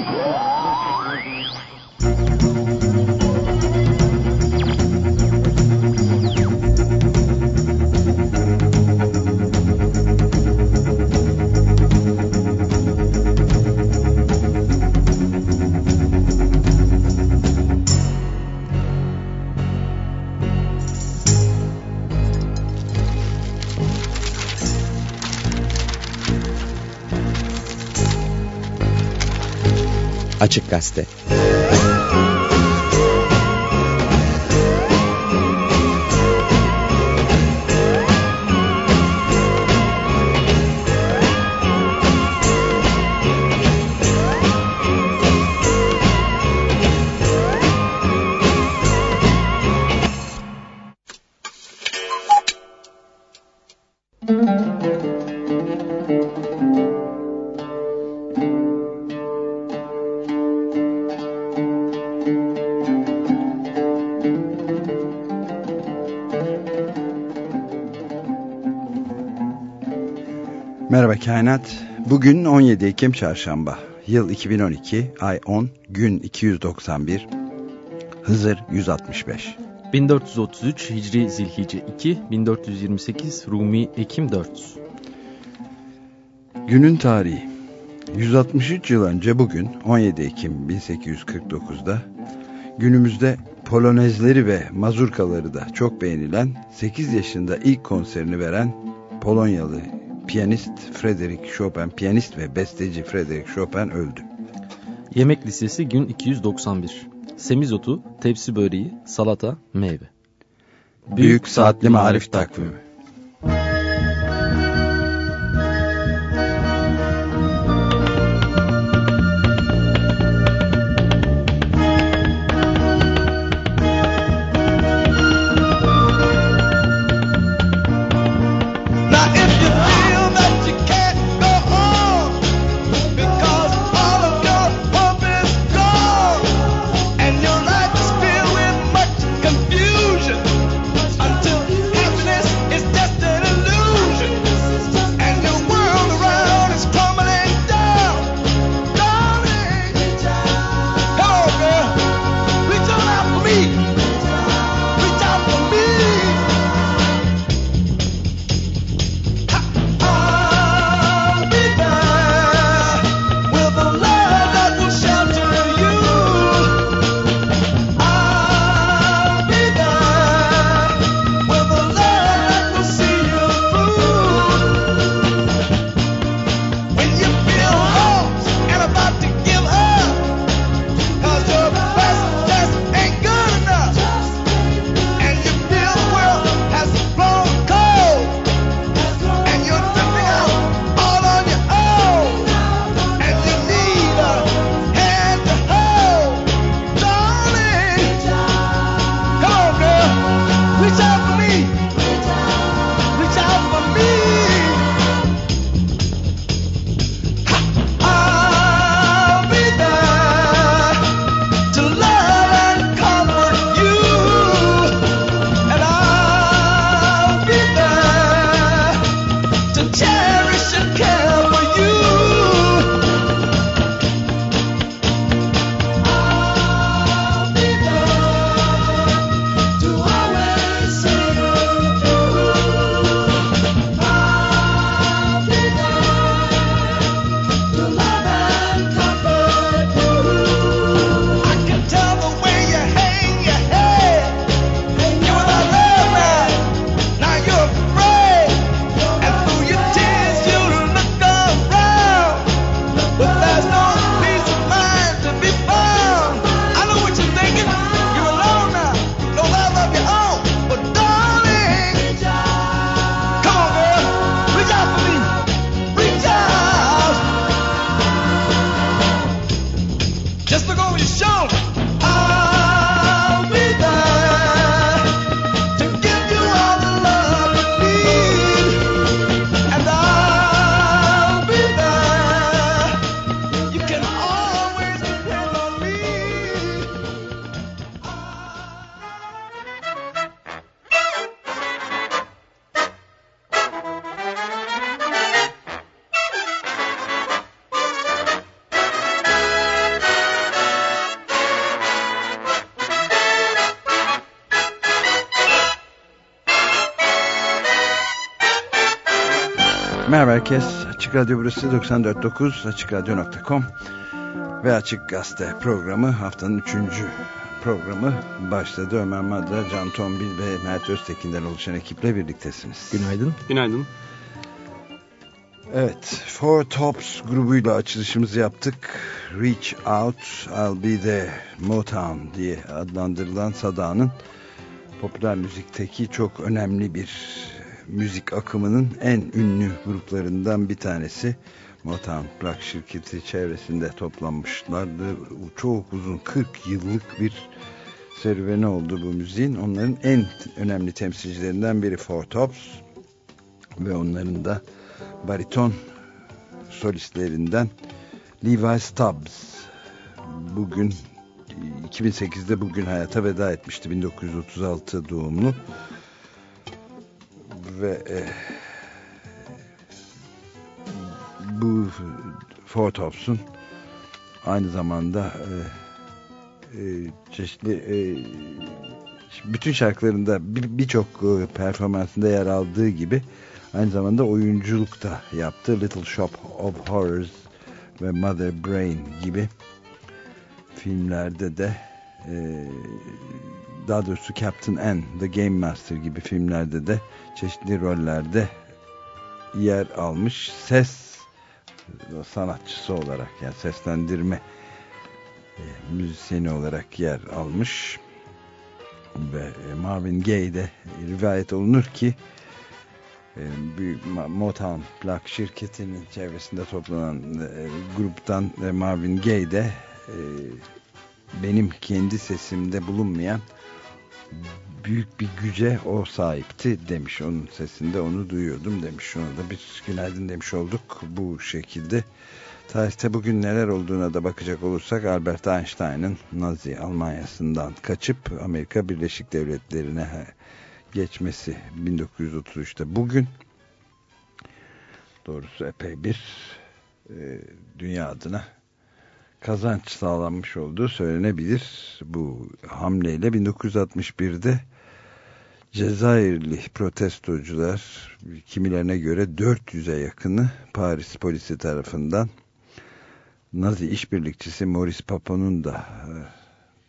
Oh! Açık Gazete Merhaba Kainat. Bugün 17 Ekim Çarşamba. Yıl 2012, ay 10, gün 291, Hızır 165. 1433 Hicri Zilhice 2, 1428 Rumi Ekim 4. Günün tarihi. 163 yıl önce bugün 17 Ekim 1849'da günümüzde polonezleri ve mazurkaları da çok beğenilen 8 yaşında ilk konserini veren Polonyalı piyanist Frederick Chopin, piyanist ve besteci Frederick Chopin öldü. Yemek listesi gün 291. Semizotu, tepsi böreği, salata, meyve. Büyük, Büyük Saatli Marif Takvimi herkes. Açık Radyo burası 94.9 AçıkRadyo.com ve Açık Gazete programı haftanın üçüncü programı başladı. Ömer Madra, Can Tombil ve Mert Öztekin'den oluşan ekiple birliktesiniz. Günaydın. Günaydın. Evet, Four Tops grubuyla açılışımızı yaptık. Reach Out, I'll Be There, Motown diye adlandırılan Sada'nın popüler müzikteki çok önemli bir müzik akımının en ünlü gruplarından bir tanesi. Motown plak şirketi çevresinde toplanmışlardı. Çok uzun 40 yıllık bir serüveni oldu bu müziğin. Onların en önemli temsilcilerinden biri Four Tops ve onların da bariton solistlerinden Levi Stubbs bugün 2008'de bugün hayata veda etmişti 1936 doğumlu ve e, bu Tops'un aynı zamanda e, e, çeşitli e, bütün şarkılarında birçok bir, performansında yer aldığı gibi aynı zamanda oyunculuk da yaptı. Little Shop of Horrors ve Mother Brain gibi filmlerde de e, daha doğrusu Captain N, The Game Master gibi filmlerde de çeşitli rollerde yer almış. Ses sanatçısı olarak yani seslendirme e, müzisyeni olarak yer almış ve Marvin Gaye'de rivayet olunur ki e, bir Motown plak şirketinin çevresinde toplanan e, gruptan Marvin Gaye de benim kendi sesimde bulunmayan büyük bir güce o sahipti demiş. Onun sesinde onu duyuyordum demiş. Ona da bir günaydın demiş olduk bu şekilde. Tarihte bugün neler olduğuna da bakacak olursak Albert Einstein'ın Nazi Almanya'sından kaçıp Amerika Birleşik Devletleri'ne geçmesi 1933'te bugün doğrusu epey bir e, dünya adına kazanç sağlanmış olduğu söylenebilir. Bu hamleyle 1961'de Cezayirli protestocular kimilerine göre 400'e yakını Paris polisi tarafından Nazi işbirlikçisi Maurice Papon'un da e,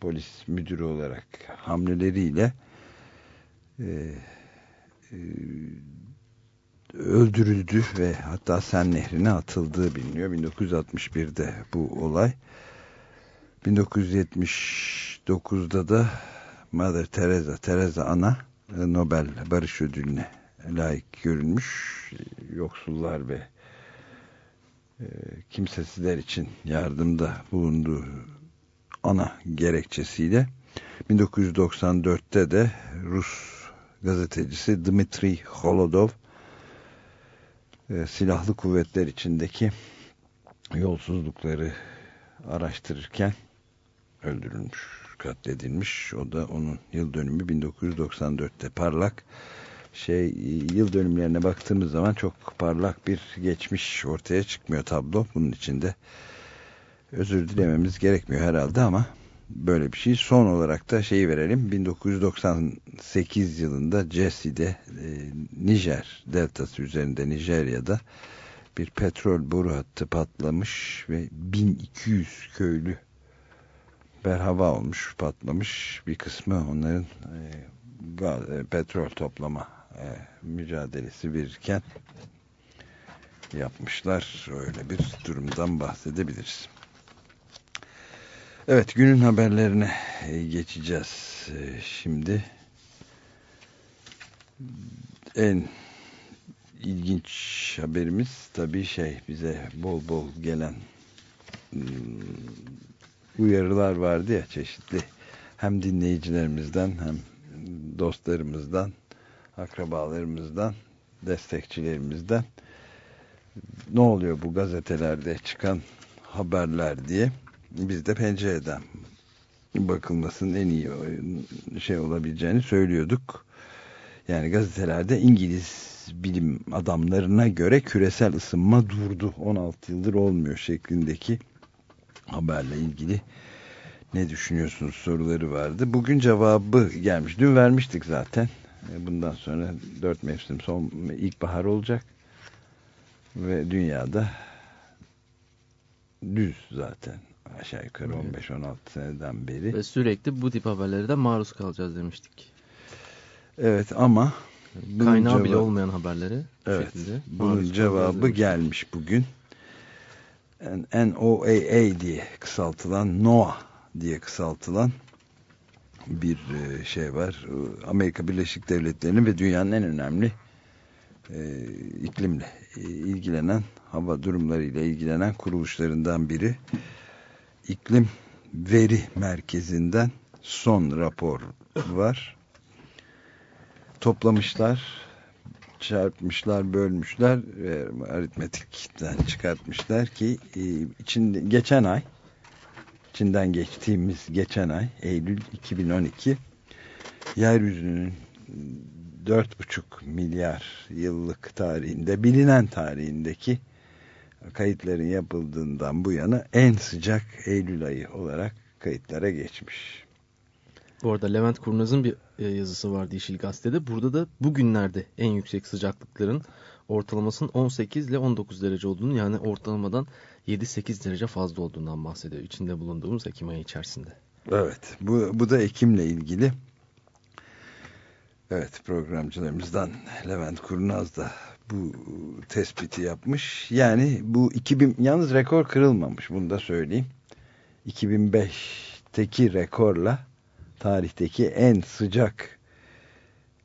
polis müdürü olarak hamleleriyle e, e, öldürüldü ve hatta Sen Nehri'ne atıldığı biliniyor. 1961'de bu olay. 1979'da da Mother Teresa, Teresa Ana Nobel Barış Ödülü'ne layık görülmüş. Yoksullar ve e, kimsesizler için yardımda bulunduğu ana gerekçesiyle 1994'te de Rus gazetecisi Dmitri Holodov e, silahlı kuvvetler içindeki yolsuzlukları araştırırken öldürülmüş, katledilmiş. O da onun yıl dönümü 1994'te parlak şey yıl dönümlerine baktığımız zaman çok parlak bir geçmiş ortaya çıkmıyor tablo. Bunun içinde özür dilememiz gerekmiyor herhalde ama böyle bir şey. Son olarak da şeyi verelim. 1998 yılında Jesse'de e, Nijer deltası üzerinde Nijerya'da bir petrol boru hattı patlamış ve 1200 köylü berhava olmuş, patlamış. Bir kısmı onların e, e, petrol toplama e, mücadelesi verirken yapmışlar. Öyle bir durumdan bahsedebiliriz. Evet günün haberlerine e, geçeceğiz e, şimdi. En ilginç haberimiz tabii şey bize bol bol gelen hmm, uyarılar vardı ya çeşitli hem dinleyicilerimizden hem dostlarımızdan akrabalarımızdan destekçilerimizden ne oluyor bu gazetelerde çıkan haberler diye biz de pencereden bakılmasının en iyi şey olabileceğini söylüyorduk. Yani gazetelerde İngiliz bilim adamlarına göre küresel ısınma durdu. 16 yıldır olmuyor şeklindeki haberle ilgili ne düşünüyorsunuz soruları vardı. Bugün cevabı gelmiş. Dün vermiştik zaten. E, bundan sonra dört mevsim son ilkbahar olacak. ve dünyada düz zaten aşağı yukarı 15-16 seneden beri. Ve sürekli bu tip haberlere de maruz kalacağız demiştik. Evet ama kaynağı cevabı, bile olmayan haberlere evet, bunun cevabı gelmiş bugün. NOAA diye kısaltılan NOAA diye kısaltılan bir e, şey var. Amerika Birleşik Devletleri'nin ve dünyanın en önemli e, iklimle e, ilgilenen hava durumlarıyla ilgilenen kuruluşlarından biri iklim veri merkezinden son rapor var. Toplamışlar çarpmışlar bölmüşler aritmetikten çıkartmışlar ki e, içinde geçen ay içinden geçtiğimiz geçen ay Eylül 2012 yeryüzünün 4,5 milyar yıllık tarihinde bilinen tarihindeki kayıtların yapıldığından bu yana en sıcak Eylül ayı olarak kayıtlara geçmiş. Bu arada Levent Kurnaz'ın bir e, yazısı vardı Yeşil Gazete'de. Burada da bugünlerde en yüksek sıcaklıkların ortalamasının 18 ile 19 derece olduğunu yani ortalamadan 7-8 derece fazla olduğundan bahsediyor. İçinde bulunduğumuz Ekim ayı içerisinde. Evet bu, bu da Ekim'le ilgili. Evet programcılarımızdan Levent Kurnaz da bu tespiti yapmış. Yani bu 2000 yalnız rekor kırılmamış bunu da söyleyeyim. 2005'teki rekorla tarihteki en sıcak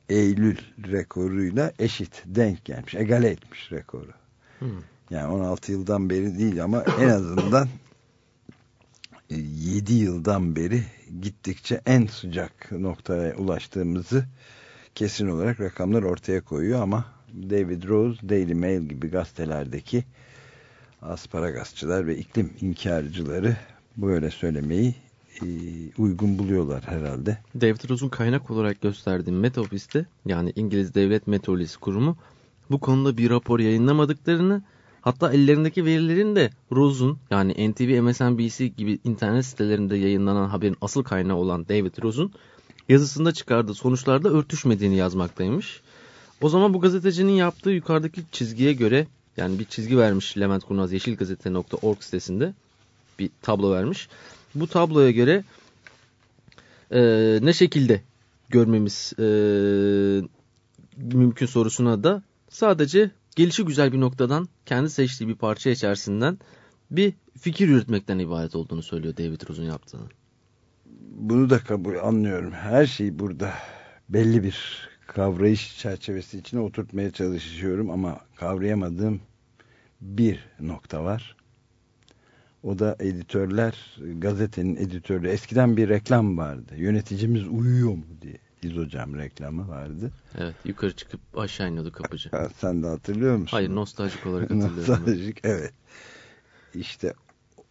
Eylül rekoruyla eşit denk gelmiş. Egale etmiş rekoru. Hmm. Yani 16 yıldan beri değil ama en azından 7 e, yıldan beri gittikçe en sıcak noktaya ulaştığımızı kesin olarak rakamlar ortaya koyuyor ama David Rose, Daily Mail gibi gazetelerdeki asparagasçılar ve iklim inkarcıları böyle söylemeyi e, uygun buluyorlar herhalde. David Rose'un kaynak olarak gösterdiği Met Office'te yani İngiliz Devlet Meteorolojisi Kurumu bu konuda bir rapor yayınlamadıklarını hatta ellerindeki verilerin de Rose'un yani NTV, MSNBC gibi internet sitelerinde yayınlanan haberin asıl kaynağı olan David Rose'un yazısında çıkardığı sonuçlarda örtüşmediğini yazmaktaymış. O zaman bu gazetecinin yaptığı yukarıdaki çizgiye göre yani bir çizgi vermiş Levent Kurnaz yeşilgazete.org sitesinde bir tablo vermiş. Bu tabloya göre e, ne şekilde görmemiz e, mümkün sorusuna da sadece gelişi güzel bir noktadan kendi seçtiği bir parça içerisinden bir fikir yürütmekten ibaret olduğunu söylüyor David Rose'un yaptığını. Bunu da kabul anlıyorum. Her şey burada belli bir kavrayış çerçevesi içine oturtmaya çalışıyorum ama kavrayamadığım bir nokta var. O da editörler, gazetenin editörü. Eskiden bir reklam vardı. Yöneticimiz uyuyor mu diye. İzocam reklamı vardı. Evet yukarı çıkıp aşağı iniyordu kapıcı. Sen de hatırlıyor musun? Hayır nostaljik olarak hatırlıyorum. nostaljik evet. İşte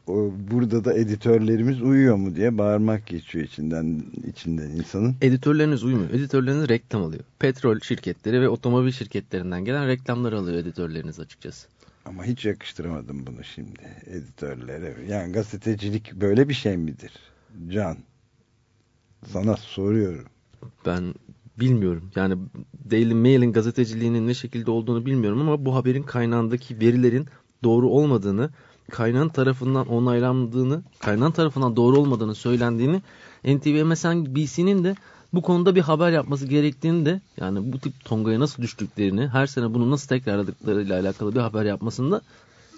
burada da editörlerimiz uyuyor mu diye bağırmak geçiyor içinden içinden insanın. Editörleriniz uyumuyor. Editörleriniz reklam alıyor. Petrol şirketleri ve otomobil şirketlerinden gelen reklamları alıyor editörleriniz açıkçası. Ama hiç yakıştıramadım bunu şimdi editörlere. Yani gazetecilik böyle bir şey midir? Can, sana soruyorum. Ben bilmiyorum. Yani Daily Mail'in gazeteciliğinin ne şekilde olduğunu bilmiyorum ama bu haberin kaynağındaki verilerin doğru olmadığını, kaynağın tarafından onaylandığını, kaynağın tarafından doğru olmadığını söylendiğini NTV MSNBC'nin de bu konuda bir haber yapması gerektiğini de yani bu tip tongaya nasıl düştüklerini her sene bunu nasıl tekrarladıklarıyla alakalı bir haber yapmasında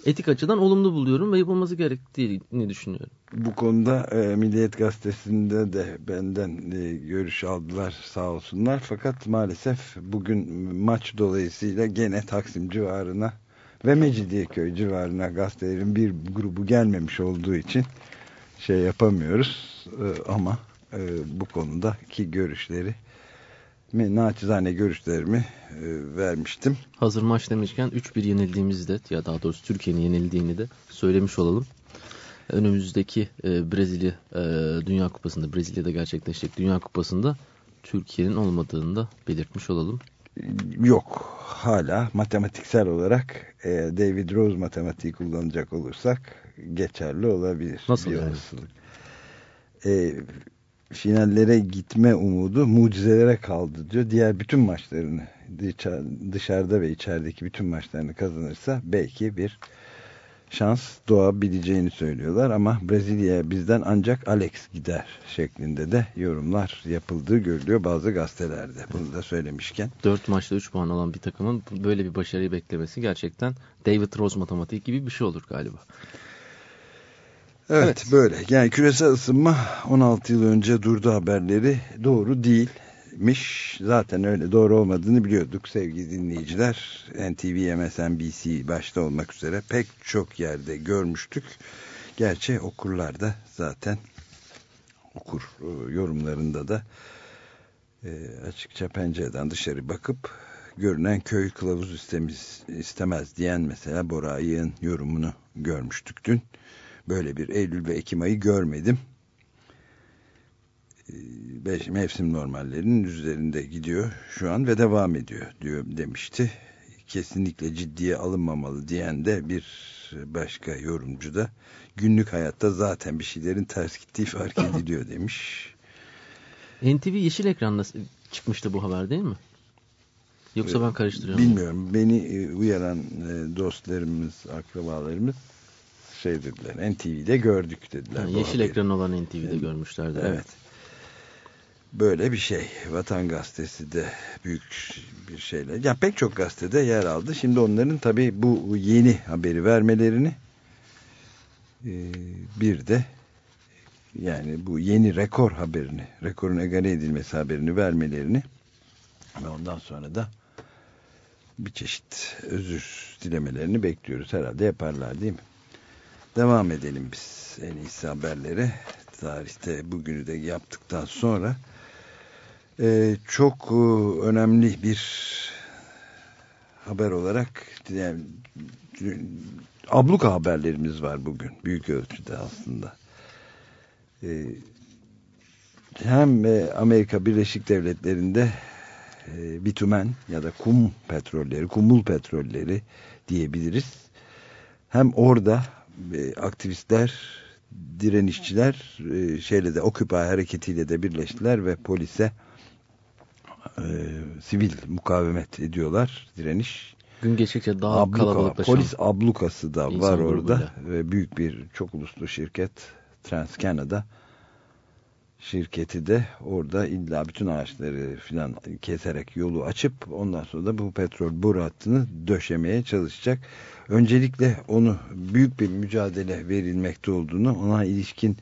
etik açıdan olumlu buluyorum ve yapılması gerektiğini düşünüyorum. Bu konuda e, Milliyet Gazetesi'nde de benden e, görüş aldılar sağ olsunlar. Fakat maalesef bugün maç dolayısıyla gene Taksim civarına ve Mecidiyeköy civarına gazetelerin bir grubu gelmemiş olduğu için şey yapamıyoruz. E, ama e, bu konudaki görüşleri naçizane görüşlerimi e, vermiştim. Hazır maç demişken 3-1 yenildiğimizde ya daha doğrusu Türkiye'nin yenildiğini de söylemiş olalım. Önümüzdeki e, Brezilya e, Dünya Kupası'nda Brezilya'da gerçekleşecek Dünya Kupası'nda Türkiye'nin olmadığını da belirtmiş olalım. Yok hala matematiksel olarak e, David Rose matematiği kullanacak olursak geçerli olabilir. Nasıl yani? E, finallere gitme umudu mucizelere kaldı diyor. Diğer bütün maçlarını dışarıda ve içerideki bütün maçlarını kazanırsa belki bir şans doğabileceğini söylüyorlar ama Brezilya'ya bizden ancak Alex gider şeklinde de yorumlar yapıldığı görülüyor bazı gazetelerde. Bunu da söylemişken. 4 maçta 3 puan alan bir takımın böyle bir başarıyı beklemesi gerçekten David Rose matematik gibi bir şey olur galiba. Evet, evet böyle. Yani küresel ısınma 16 yıl önce durdu haberleri doğru değilmiş. Zaten öyle doğru olmadığını biliyorduk sevgili dinleyiciler. NTV, MSNBC başta olmak üzere pek çok yerde görmüştük. Gerçi okurlar da zaten okur e, yorumlarında da e, açıkça pencereden dışarı bakıp görünen köy kılavuz istemez, istemez diyen mesela Bora Ayık'ın yorumunu görmüştük dün. Böyle bir Eylül ve Ekim ayı görmedim. Ee, beş, mevsim normallerinin üzerinde gidiyor şu an ve devam ediyor diyor demişti. Kesinlikle ciddiye alınmamalı diyen de bir başka yorumcu da günlük hayatta zaten bir şeylerin ters gittiği fark ediliyor demiş. NTV yeşil ekranda çıkmıştı bu haber değil mi? Yoksa ben karıştırıyorum. Bilmiyorum. Beni e, uyaran e, dostlarımız, akrabalarımız şey dediler. NTV'de gördük dediler. Yani yeşil ekran olan NTV'de yani, görmüşlerdi. Evet. evet. Böyle bir şey. Vatan Gazetesi de büyük bir şeyle. Ya pek çok gazetede yer aldı. Şimdi onların tabii bu yeni haberi vermelerini e, bir de yani bu yeni rekor haberini, rekorun egale edilmesi haberini vermelerini ve ondan sonra da bir çeşit özür dilemelerini bekliyoruz. Herhalde yaparlar değil mi? Devam edelim biz en iyisi haberlere. Tarihte bugünü de yaptıktan sonra ee, çok e, önemli bir haber olarak yani, abluka haberlerimiz var bugün. Büyük ölçüde aslında. Ee, hem e, Amerika Birleşik Devletleri'nde e, bitumen ya da kum petrolleri, kumul petrolleri diyebiliriz. Hem orada e, aktivistler, direnişçiler e, şeyle de Occupy hareketiyle de birleştiler ve polise e, sivil mukavemet ediyorlar, direniş. Gün geçtikçe daha Abluka, kalabalıklaşan. Polis ablukası da var orada ve büyük bir çok uluslu şirket TransCanada şirketi de orada illa bütün ağaçları filan keserek yolu açıp ondan sonra da bu petrol boru hattını döşemeye çalışacak. Öncelikle onu büyük bir mücadele verilmekte olduğunu ona ilişkin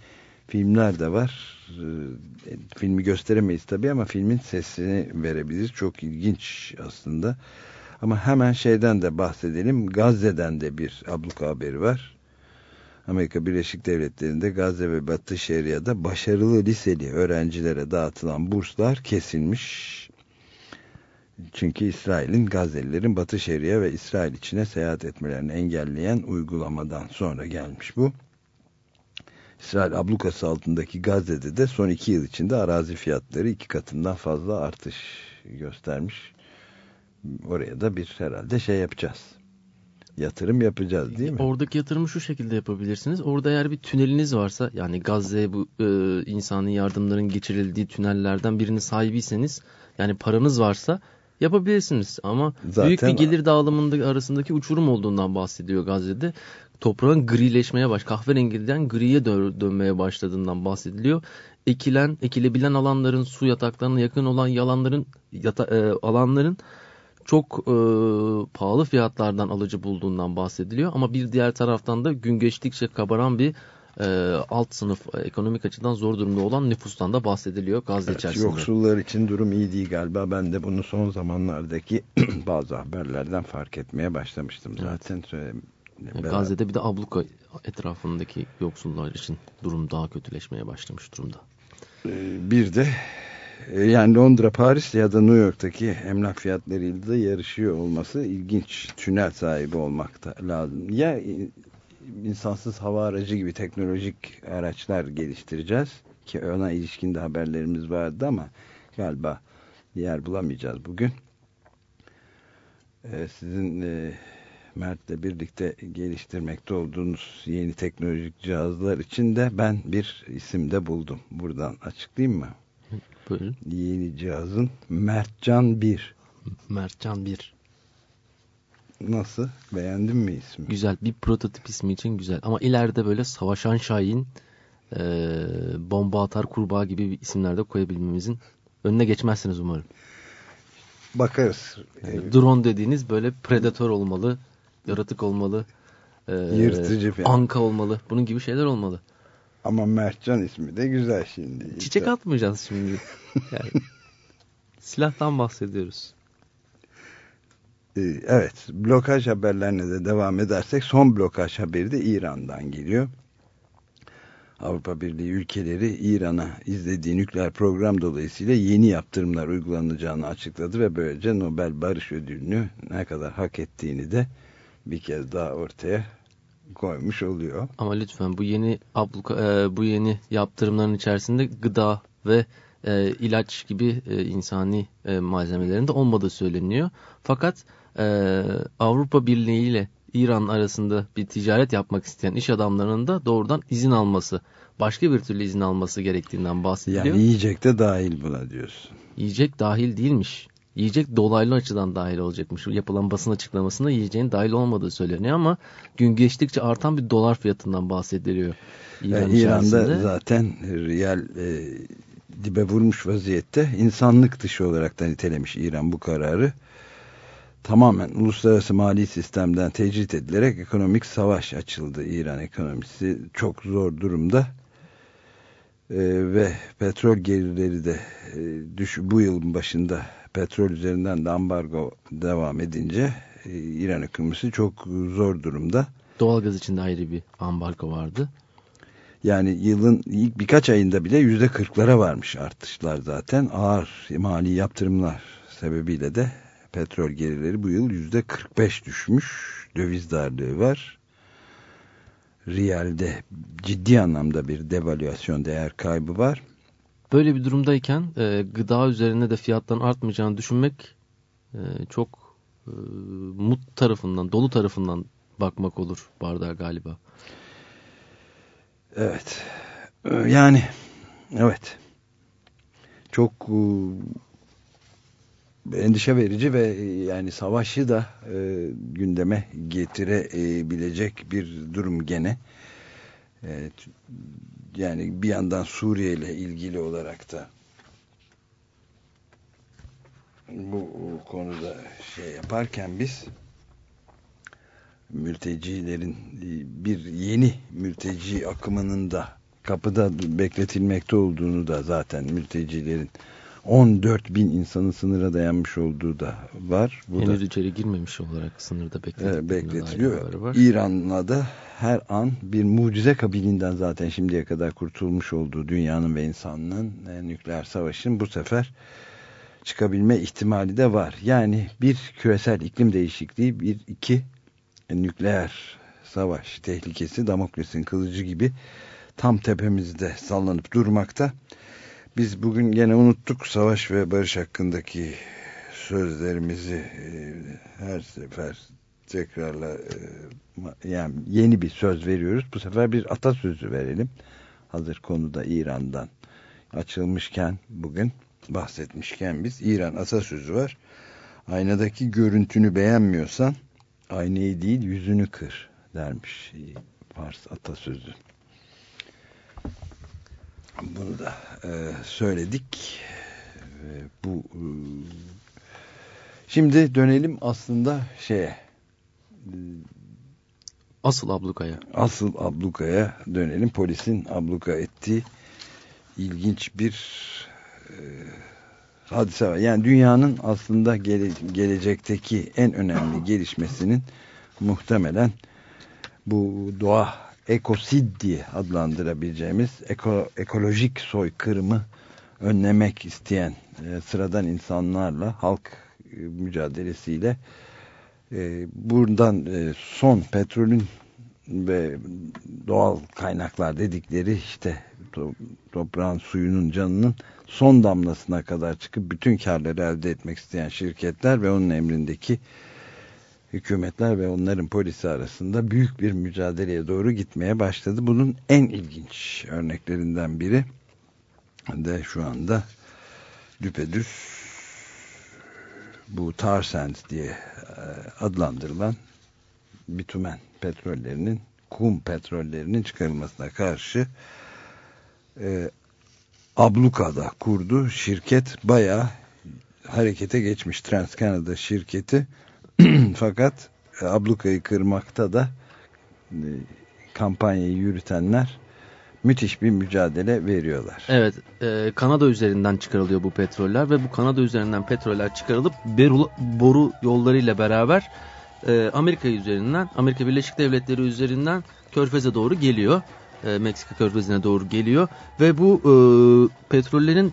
filmler de var. Ee, filmi gösteremeyiz tabii ama filmin sesini verebiliriz. Çok ilginç aslında. Ama hemen şeyden de bahsedelim. Gazze'den de bir abluka haberi var. Amerika Birleşik Devletleri'nde Gazze ve Batı Şeria'da başarılı liseli öğrencilere dağıtılan burslar kesilmiş. Çünkü İsrail'in Gazze'lilerin Batı Şeria ve İsrail içine seyahat etmelerini engelleyen uygulamadan sonra gelmiş bu. İsrail ablukası altındaki Gazze'de de son iki yıl içinde arazi fiyatları iki katından fazla artış göstermiş. Oraya da bir herhalde şey yapacağız yatırım yapacağız değil mi? Oradaki yatırımı şu şekilde yapabilirsiniz. Orada eğer bir tüneliniz varsa yani Gazze'ye bu e, insani yardımların geçirildiği tünellerden birini sahibiyseniz yani paranız varsa yapabilirsiniz. Ama Zaten... büyük bir gelir dağılımında arasındaki uçurum olduğundan bahsediyor Gazze'de. Toprağın grileşmeye baş, kahverengiden griye dön dönmeye başladığından bahsediliyor. Ekilen, ekilebilen alanların su yataklarına yakın olan yalanların yata, e, alanların çok e, pahalı fiyatlardan alıcı bulduğundan bahsediliyor. Ama bir diğer taraftan da gün geçtikçe kabaran bir e, alt sınıf e, ekonomik açıdan zor durumda olan nüfustan da bahsediliyor Gazze evet, içerisinde. Yoksullar için durum iyi değil galiba. Ben de bunu son zamanlardaki bazı haberlerden fark etmeye başlamıştım zaten. Evet. Beraber. Gazze'de bir de abluka etrafındaki yoksullar için durum daha kötüleşmeye başlamış durumda. Ee, bir de e, yani Londra, Paris ya da New York'taki emlak fiyatlarıyla da yarışıyor olması ilginç. Tünel sahibi olmak da lazım. Ya insansız hava aracı gibi teknolojik araçlar geliştireceğiz ki ona ilişkin de haberlerimiz vardı ama galiba yer bulamayacağız bugün. Ee, sizin e, Mert'le birlikte geliştirmekte olduğunuz yeni teknolojik cihazlar için de ben bir isim de buldum. Buradan açıklayayım mı? Buyurun. Yeni cihazın Mertcan 1. Mertcan 1. Nasıl? Beğendin mi ismi? Güzel. Bir prototip ismi için güzel. Ama ileride böyle Savaşan Şahin, e, Bomba Atar Kurbağa gibi isimler de koyabilmemizin önüne geçmezsiniz umarım. Bakarız. Yani drone dediğiniz böyle predatör olmalı, yaratık olmalı, e, Yırtıcı falan. anka olmalı. Bunun gibi şeyler olmalı. Ama Mertcan ismi de güzel şimdi. Çiçek atmayacağız şimdi. Yani, silahtan bahsediyoruz. Ee, Evet, blokaj haberlerine de devam edersek son blokaj haberi de İran'dan geliyor. Avrupa Birliği ülkeleri İran'a izlediği nükleer program dolayısıyla yeni yaptırımlar uygulanacağını açıkladı ve böylece Nobel Barış Ödülünü ne kadar hak ettiğini de bir kez daha ortaya koymuş oluyor. Ama lütfen bu yeni abluka, e, bu yeni yaptırımların içerisinde gıda ve e, ilaç gibi e, insani e, malzemelerin de olmadığı söyleniyor. Fakat e, Avrupa Birliği ile İran arasında bir ticaret yapmak isteyen iş adamlarının da doğrudan izin alması, başka bir türlü izin alması gerektiğinden bahsediliyor. Yani yiyecek de dahil buna diyorsun. Yiyecek dahil değilmiş. Yiyecek dolaylı açıdan dahil olacakmış. Yapılan basın açıklamasında yiyeceğin dahil olmadığı söyleniyor ama gün geçtikçe artan bir dolar fiyatından bahsediliyor. İran Yani İran'da içerisinde. zaten riyal e, dibe vurmuş vaziyette insanlık dışı olarak da nitelemiş İran bu kararı. Tamamen uluslararası mali sistemden tecrit edilerek ekonomik savaş açıldı. İran ekonomisi çok zor durumda. E, ve petrol gelirleri de e, düş, bu yılın başında petrol üzerinden de ambargo devam edince e, İran ekonomisi çok zor durumda. Doğalgaz için de ayrı bir ambargo vardı. Yani yılın ilk birkaç ayında bile yüzde kırklara varmış artışlar zaten. Ağır mali yaptırımlar sebebiyle de petrol gelirleri bu yıl yüzde 45 düşmüş. Döviz darlığı var. Riyalde ciddi anlamda bir devalüasyon değer kaybı var. Böyle bir durumdayken e, gıda üzerine de fiyattan artmayacağını düşünmek e, çok e, mut tarafından, dolu tarafından bakmak olur bardağa galiba. Evet. Ee, Yani evet. Çok e, endişe verici ve e, yani savaşı da e, gündeme getirebilecek bir durum gene. Evet. Yani bir yandan Suriye ile ilgili olarak da bu konuda şey yaparken biz mültecilerin bir yeni mülteci akımının da kapıda bekletilmekte olduğunu da zaten mültecilerin 14 bin insanın sınıra dayanmış olduğu da var. Bu Henüz da içeri girmemiş olarak sınırda bekletiliyor. bekletiliyor. İran'la da her an bir mucize kabilinden zaten şimdiye kadar kurtulmuş olduğu dünyanın ve insanlığın e, nükleer savaşın bu sefer çıkabilme ihtimali de var. Yani bir küresel iklim değişikliği, bir iki e, nükleer savaş tehlikesi Damokles'in kılıcı gibi tam tepemizde sallanıp durmakta. Biz bugün gene unuttuk savaş ve barış hakkındaki sözlerimizi e, her sefer tekrarla e, yani yeni bir söz veriyoruz. Bu sefer bir atasözü verelim. Hazır konuda İran'dan açılmışken bugün bahsetmişken biz İran atasözü var. Aynadaki görüntünü beğenmiyorsan aynayı değil yüzünü kır dermiş Fars atasözü. Bunu da e, söyledik. E, bu e, şimdi dönelim aslında şeye Asıl ablukaya. asıl ablukaya dönelim. Polisin abluka ettiği ilginç bir e, hadise var. Yani dünyanın aslında gele, gelecekteki en önemli gelişmesinin muhtemelen bu doğa ekosid diye adlandırabileceğimiz eko, ekolojik soykırımı önlemek isteyen e, sıradan insanlarla halk e, mücadelesiyle e, buradan e, son petrolün ve doğal kaynaklar dedikleri işte to, toprağın suyunun canının son damlasına kadar çıkıp bütün karları elde etmek isteyen şirketler ve onun emrindeki hükümetler ve onların polisi arasında büyük bir mücadeleye doğru gitmeye başladı. Bunun en ilginç örneklerinden biri de şu anda düpedüz bu tar sands diye e, adlandırılan bitumen petrollerinin kum petrollerinin çıkarılmasına karşı e, ablukada kurdu. Şirket bayağı harekete geçmiş Trans şirketi fakat e, ablukayı kırmakta da e, kampanyayı yürütenler müthiş bir mücadele veriyorlar. Evet, e, Kanada üzerinden çıkarılıyor bu petroller ve bu Kanada üzerinden petroller çıkarılıp beru, boru yollarıyla beraber e, Amerika üzerinden, Amerika Birleşik Devletleri üzerinden Körfez'e doğru geliyor. E, Meksika Körfezi'ne doğru geliyor ve bu e, petrollerin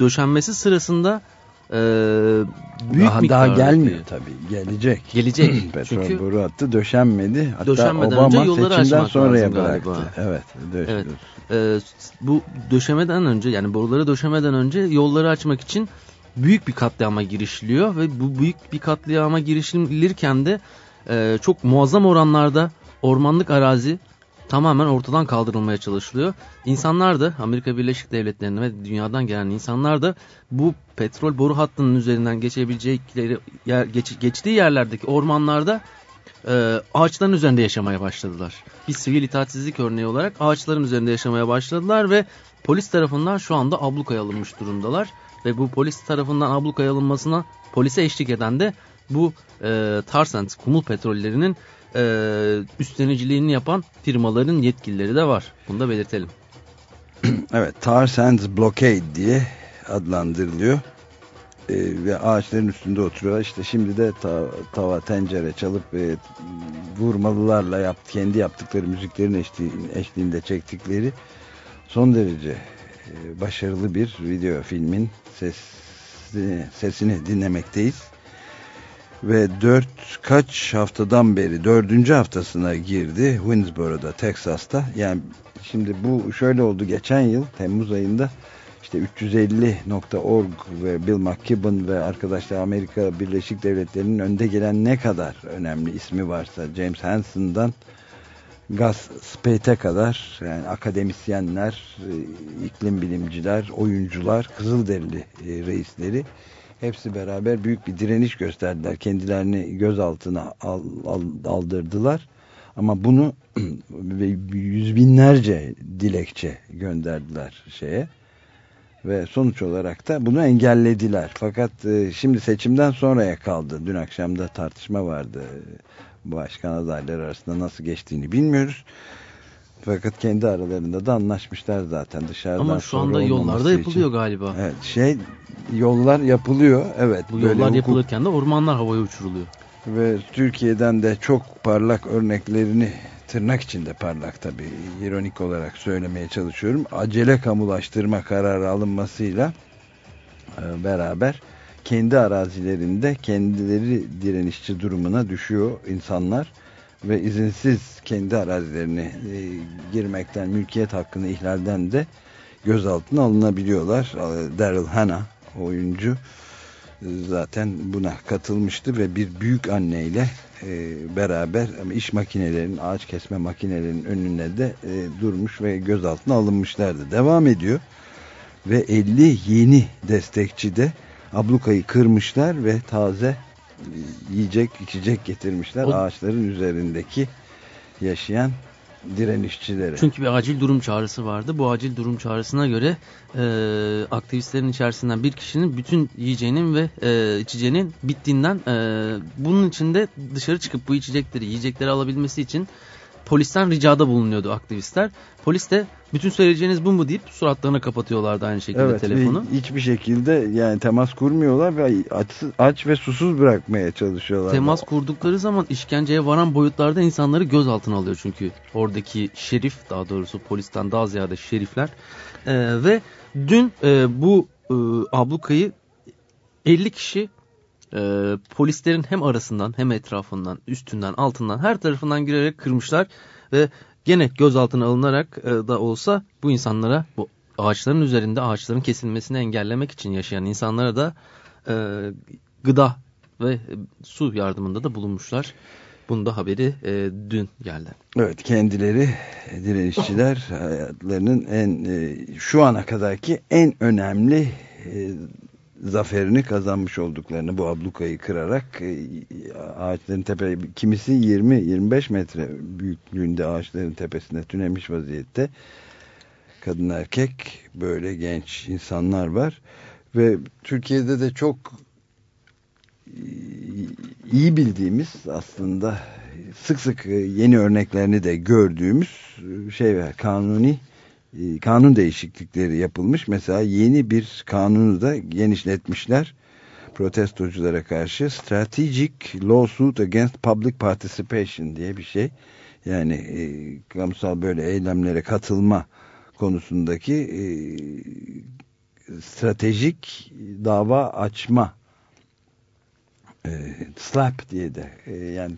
döşenmesi sırasında e, büyük daha, daha gelmiyor tabii. Gelecek. Gelecek. Petrol Çünkü boru hattı döşenmedi. Hatta döşenmeden Obama önce yolları seçimden sonraya bıraktı. Galiba. Evet. Döş, evet. E, bu döşemeden önce yani boruları döşemeden önce yolları açmak için büyük bir katliama girişiliyor ve bu büyük bir katliama girişilirken de e, çok muazzam oranlarda ormanlık arazi tamamen ortadan kaldırılmaya çalışılıyor. İnsanlar da Amerika Birleşik Devletleri'ne ve dünyadan gelen insanlar da bu petrol boru hattının üzerinden geçebilecekleri yer, geç, geçtiği yerlerdeki ormanlarda e, ağaçların üzerinde yaşamaya başladılar. Bir sivil itaatsizlik örneği olarak ağaçların üzerinde yaşamaya başladılar ve polis tarafından şu anda ablukaya alınmış durumdalar. Ve bu polis tarafından ablukaya alınmasına polise eşlik eden de bu e, Tarsent kumul petrollerinin e, üstleniciliğini yapan firmaların yetkilileri de var. Bunu da belirtelim. evet Tar Sands Blockade diye adlandırılıyor. Ee, ve ağaçların üstünde oturuyorlar. İşte şimdi de ta, tava tencere çalıp e, vurmalılarla yaptı, kendi yaptıkları müziklerin eşli, eşliğinde çektikleri son derece e, başarılı bir video filmin sesini, sesini dinlemekteyiz ve dört kaç haftadan beri dördüncü haftasına girdi Winnsboro'da Texas'ta. Yani şimdi bu şöyle oldu geçen yıl Temmuz ayında işte 350.org ve Bill McKibben ve arkadaşlar Amerika Birleşik Devletleri'nin önde gelen ne kadar önemli ismi varsa James Hansen'dan Gus Spate'e kadar yani akademisyenler, e, iklim bilimciler, oyuncular, Kızılderili e, reisleri Hepsi beraber büyük bir direniş gösterdiler. Kendilerini gözaltına al, al, aldırdılar. Ama bunu yüz binlerce dilekçe gönderdiler şeye. Ve sonuç olarak da bunu engellediler. Fakat e, şimdi seçimden sonraya kaldı. Dün akşamda tartışma vardı. Başkan adayları arasında nasıl geçtiğini bilmiyoruz. Fakat kendi aralarında da anlaşmışlar zaten dışarıdan Ama şu anda yollarda yapılıyor için. galiba. Evet, şey yollar yapılıyor. Evet. Bu yollar hukuk... yapılırken de ormanlar havaya uçuruluyor. Ve Türkiye'den de çok parlak örneklerini tırnak içinde parlak tabii ironik olarak söylemeye çalışıyorum. Acele kamulaştırma kararı alınmasıyla e, beraber kendi arazilerinde kendileri direnişçi durumuna düşüyor insanlar ve izinsiz kendi arazilerine e, girmekten, mülkiyet hakkını ihlalden de gözaltına alınabiliyorlar. Daryl Hannah oyuncu e, zaten buna katılmıştı ve bir büyük anneyle e, beraber iş makinelerinin, ağaç kesme makinelerinin önüne de e, durmuş ve gözaltına alınmışlardı. Devam ediyor ve 50 yeni destekçi de ablukayı kırmışlar ve taze yiyecek, içecek getirmişler o... ağaçların üzerindeki yaşayan direnişçilere. Çünkü bir acil durum çağrısı vardı. Bu acil durum çağrısına göre e, aktivistlerin içerisinden bir kişinin bütün yiyeceğinin ve e, içeceğinin bittiğinden e, bunun içinde dışarı çıkıp bu içecekleri, yiyecekleri alabilmesi için polisten ricada bulunuyordu aktivistler. Polis de bütün söyleyeceğiniz bu mu deyip suratlarını kapatıyorlardı aynı şekilde evet, telefonu. Hiçbir şekilde yani temas kurmuyorlar ve aç, aç ve susuz bırakmaya çalışıyorlar. Temas kurdukları zaman işkenceye varan boyutlarda insanları gözaltına alıyor çünkü oradaki şerif daha doğrusu polisten daha ziyade şerifler. Ee, ve dün e, bu e, ablukayı 50 kişi e, polislerin hem arasından hem etrafından, üstünden, altından her tarafından girerek kırmışlar ve gene gözaltına alınarak e, da olsa bu insanlara bu ağaçların üzerinde ağaçların kesilmesini engellemek için yaşayan insanlara da e, gıda ve su yardımında da bulunmuşlar. Bunun da haberi e, dün geldi. Evet kendileri direnişçiler hayatlarının en e, şu ana kadarki en önemli e, zaferini kazanmış olduklarını bu ablukayı kırarak e, ağaçların tepe kimisi 20-25 metre büyüklüğünde ağaçların tepesine tünemiş vaziyette. Kadın erkek böyle genç insanlar var. Ve Türkiye'de de çok iyi bildiğimiz aslında sık sık yeni örneklerini de gördüğümüz şey var kanuni kanun değişiklikleri yapılmış. Mesela yeni bir kanunu da genişletmişler protestoculara karşı Strategic Lawsuit Against Public Participation diye bir şey. Yani e, kamusal böyle eylemlere katılma konusundaki e, stratejik dava açma e, slap diye de e, yani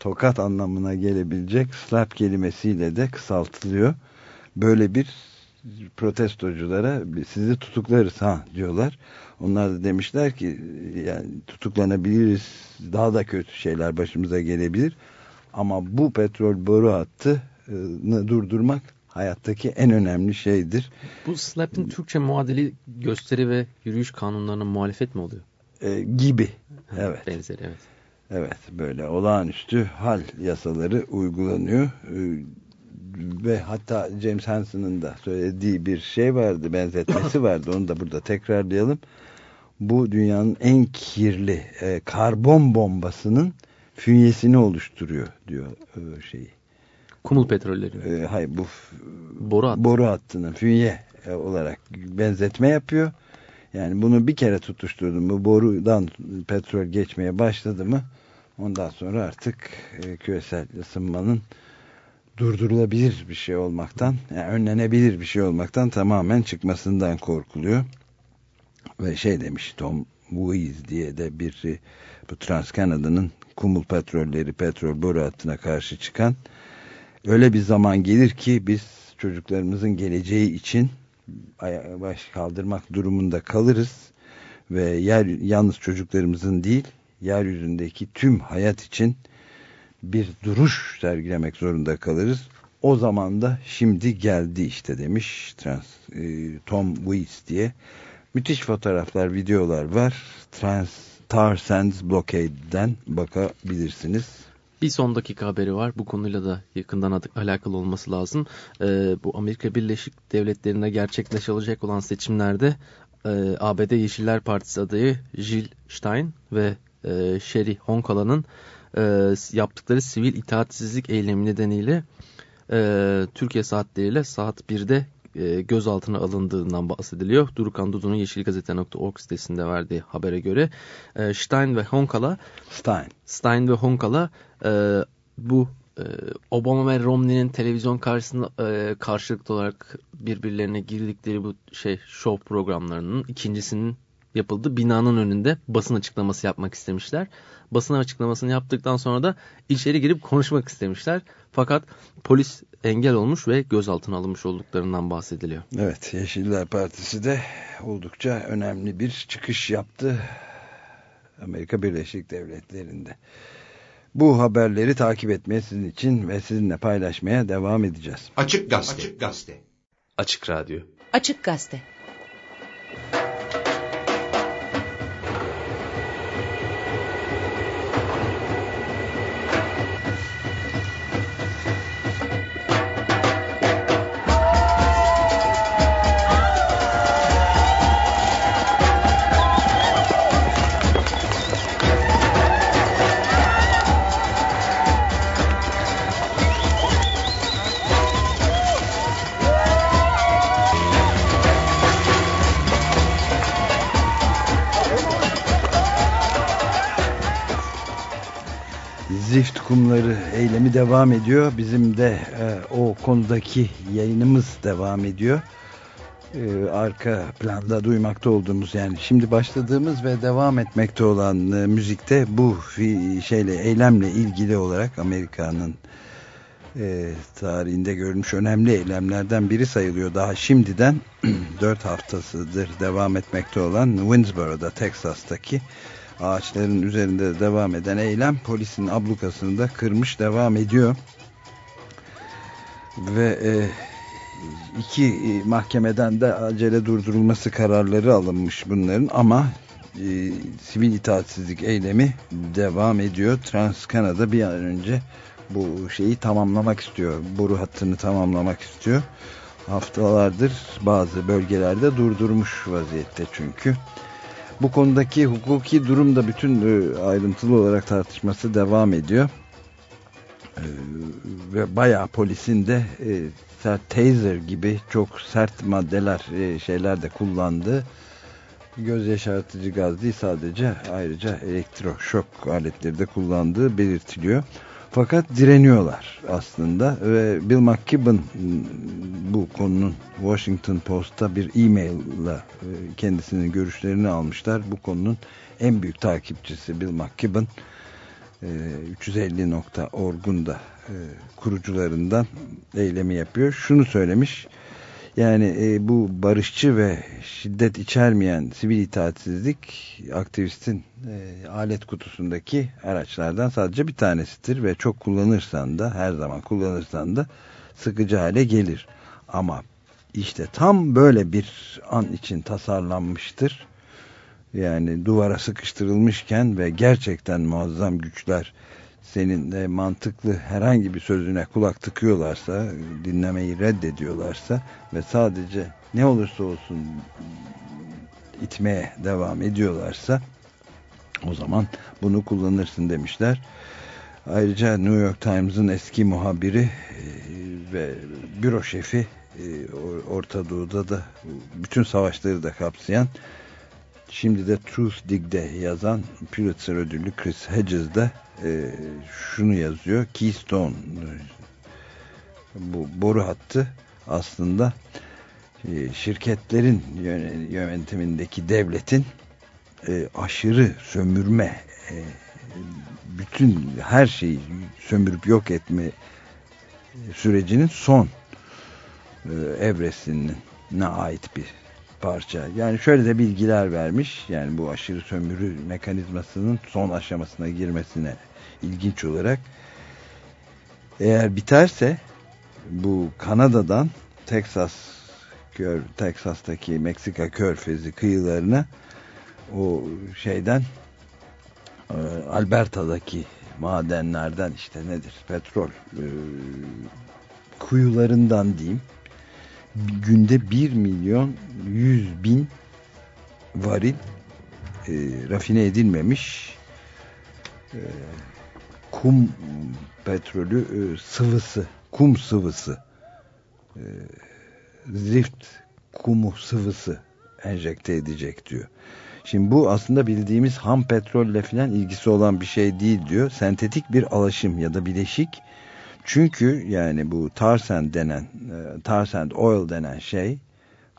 tokat anlamına gelebilecek slap kelimesiyle de kısaltılıyor. Böyle bir protestoculara sizi tutuklarız ha diyorlar. Onlar da demişler ki yani tutuklanabiliriz daha da kötü şeyler başımıza gelebilir. Ama bu petrol boru hattını durdurmak hayattaki en önemli şeydir. Bu SLAP'in Türkçe muadili gösteri ve yürüyüş kanunlarına muhalefet mi oluyor? e, gibi. Evet. Benzeri evet. Evet böyle olağanüstü hal yasaları uygulanıyor. E, ve hatta James Hansen'ın da söylediği bir şey vardı, benzetmesi vardı. Onu da burada tekrarlayalım. Bu dünyanın en kirli e, karbon bombasının fünyesini oluşturuyor diyor e, şeyi. Kumul petrolleri. E, hayır bu boru, hattı. boru hattının fünye e, olarak benzetme yapıyor. Yani bunu bir kere tutuşturdum mu borudan petrol geçmeye başladı mı ondan sonra artık e, küresel ısınmanın durdurulabilir bir şey olmaktan yani önlenebilir bir şey olmaktan tamamen çıkmasından korkuluyor. Ve şey demiş Tom Wise diye de bir bu Transkanada'nın kumul petrolleri petrol boru hattına karşı çıkan öyle bir zaman gelir ki biz çocuklarımızın geleceği için baş kaldırmak durumunda kalırız ve yer yalnız çocuklarımızın değil yeryüzündeki tüm hayat için bir duruş sergilemek zorunda kalırız. O zaman da şimdi geldi işte demiş Trans, e, Tom Weiss diye. Müthiş fotoğraflar, videolar var. Trans, Tar Sands Blockade'den bakabilirsiniz. Bir son dakika haberi var. Bu konuyla da yakından alakalı olması lazım. Ee, bu Amerika Birleşik Devletleri'nde gerçekleşecek olan seçimlerde e, ABD Yeşiller Partisi adayı Jill Stein ve e, Sherry Honkala'nın e, yaptıkları sivil itaatsizlik eylemi nedeniyle e, Türkiye saatleriyle saat 1'de e, gözaltına alındığından bahsediliyor. Durukan Dudu'nun yeşilgazete.org sitesinde verdiği habere göre e, Stein ve Honkala Stein, Stein ve Honkala e, bu e, Obama ve Romney'nin televizyon karşısında e, karşılıklı olarak birbirlerine girdikleri bu şey show programlarının ikincisinin yapıldı. Binanın önünde basın açıklaması yapmak istemişler. Basın açıklamasını yaptıktan sonra da içeri girip konuşmak istemişler. Fakat polis engel olmuş ve gözaltına alınmış olduklarından bahsediliyor. Evet Yeşiller Partisi de oldukça önemli bir çıkış yaptı Amerika Birleşik Devletleri'nde. Bu haberleri takip etmeye sizin için ve sizinle paylaşmaya devam edeceğiz. Açık Gazete. Açık Gazete. Açık Radyo. Açık Gazete. Devam ediyor. Bizim de e, o konudaki yayınımız devam ediyor. E, arka planda duymakta olduğumuz yani şimdi başladığımız ve devam etmekte olan e, müzikte bu şeyle eylemle ilgili olarak Amerika'nın e, tarihinde görülmüş önemli eylemlerden biri sayılıyor. Daha şimdiden 4 haftasıdır devam etmekte olan Winnsboro'da Texas'taki Ağaçların üzerinde devam eden eylem polisin ablukasını da kırmış devam ediyor. Ve e, iki e, mahkemeden de acele durdurulması kararları alınmış bunların ama e, sivil itaatsizlik eylemi devam ediyor. Trans Kanada bir an önce bu şeyi tamamlamak istiyor. Boru hattını tamamlamak istiyor. Haftalardır bazı bölgelerde durdurmuş vaziyette çünkü. Bu konudaki hukuki durum da bütün e, ayrıntılı olarak tartışması devam ediyor. E, ve bayağı polisin de e, taser gibi çok sert maddeler şeyler de kullandığı göz yaşartıcı gaz değil sadece ayrıca elektroşok aletleri de kullandığı belirtiliyor. Fakat direniyorlar aslında ve Bill McKibben bu konunun Washington Post'ta bir e-mail ile kendisinin görüşlerini almışlar. Bu konunun en büyük takipçisi Bill McKibben 350.org'un da e, kurucularından eylemi yapıyor. Şunu söylemiş yani e, bu barışçı ve şiddet içermeyen sivil itaatsizlik aktivistin e, alet kutusundaki araçlardan sadece bir tanesidir ve çok kullanırsan da her zaman kullanırsan da sıkıcı hale gelir. Ama işte tam böyle bir an için tasarlanmıştır. Yani duvara sıkıştırılmışken ve gerçekten muazzam güçler senin de mantıklı herhangi bir sözüne kulak tıkıyorlarsa, dinlemeyi reddediyorlarsa ve sadece ne olursa olsun itmeye devam ediyorlarsa o zaman bunu kullanırsın demişler. Ayrıca New York Times'ın eski muhabiri e, ve büro şefi e, Orta Doğu'da da bütün savaşları da kapsayan şimdi de Truth Dig'de yazan Pulitzer ödüllü Chris Hedges de e, şunu yazıyor. Keystone bu boru hattı aslında e, şirketlerin yönetimindeki devletin e, aşırı sömürme e, bütün her şeyi sömürüp yok etme sürecinin son e, evresine ait bir parça. Yani şöyle de bilgiler vermiş. Yani bu aşırı sömürü mekanizmasının son aşamasına girmesine ilginç olarak. Eğer biterse bu Kanada'dan Texas Kör, Texas'taki Meksika körfezi kıyılarına o şeyden e, Alberta'daki madenlerden işte nedir petrol e, kuyularından diyeyim günde 1 milyon 100 bin varil e, rafine edilmemiş e, kum petrolü e, sıvısı kum sıvısı e, zift kumu sıvısı enjekte edecek diyor. Şimdi bu aslında bildiğimiz ham petrolle filan ilgisi olan bir şey değil diyor. Sentetik bir alaşım ya da bileşik çünkü yani bu tar sand denen e, tar sand oil denen şey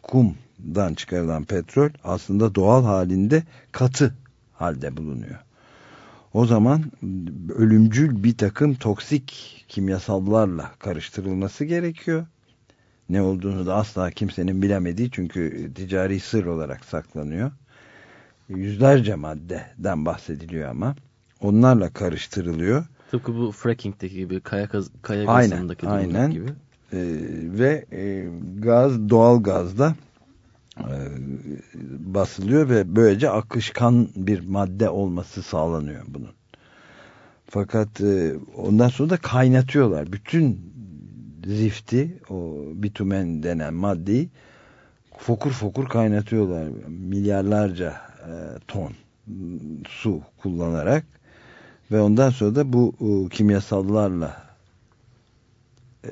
kumdan çıkarılan petrol aslında doğal halinde katı halde bulunuyor. O zaman ölümcül bir takım toksik kimyasallarla karıştırılması gerekiyor. Ne olduğunu da asla kimsenin bilemediği çünkü ticari sır olarak saklanıyor. Yüzlerce maddeden bahsediliyor ama onlarla karıştırılıyor Tıpkı bu fracking'deki gibi kaya, kaz, kaya gazındaki aynen, aynen. gibi. Ee, ve e, gaz doğal gazda e, basılıyor ve böylece akışkan bir madde olması sağlanıyor bunun. Fakat e, ondan sonra da kaynatıyorlar. Bütün zifti, o bitumen denen maddeyi fokur fokur kaynatıyorlar. Milyarlarca e, ton su kullanarak ve ondan sonra da bu e, kimyasallarla e,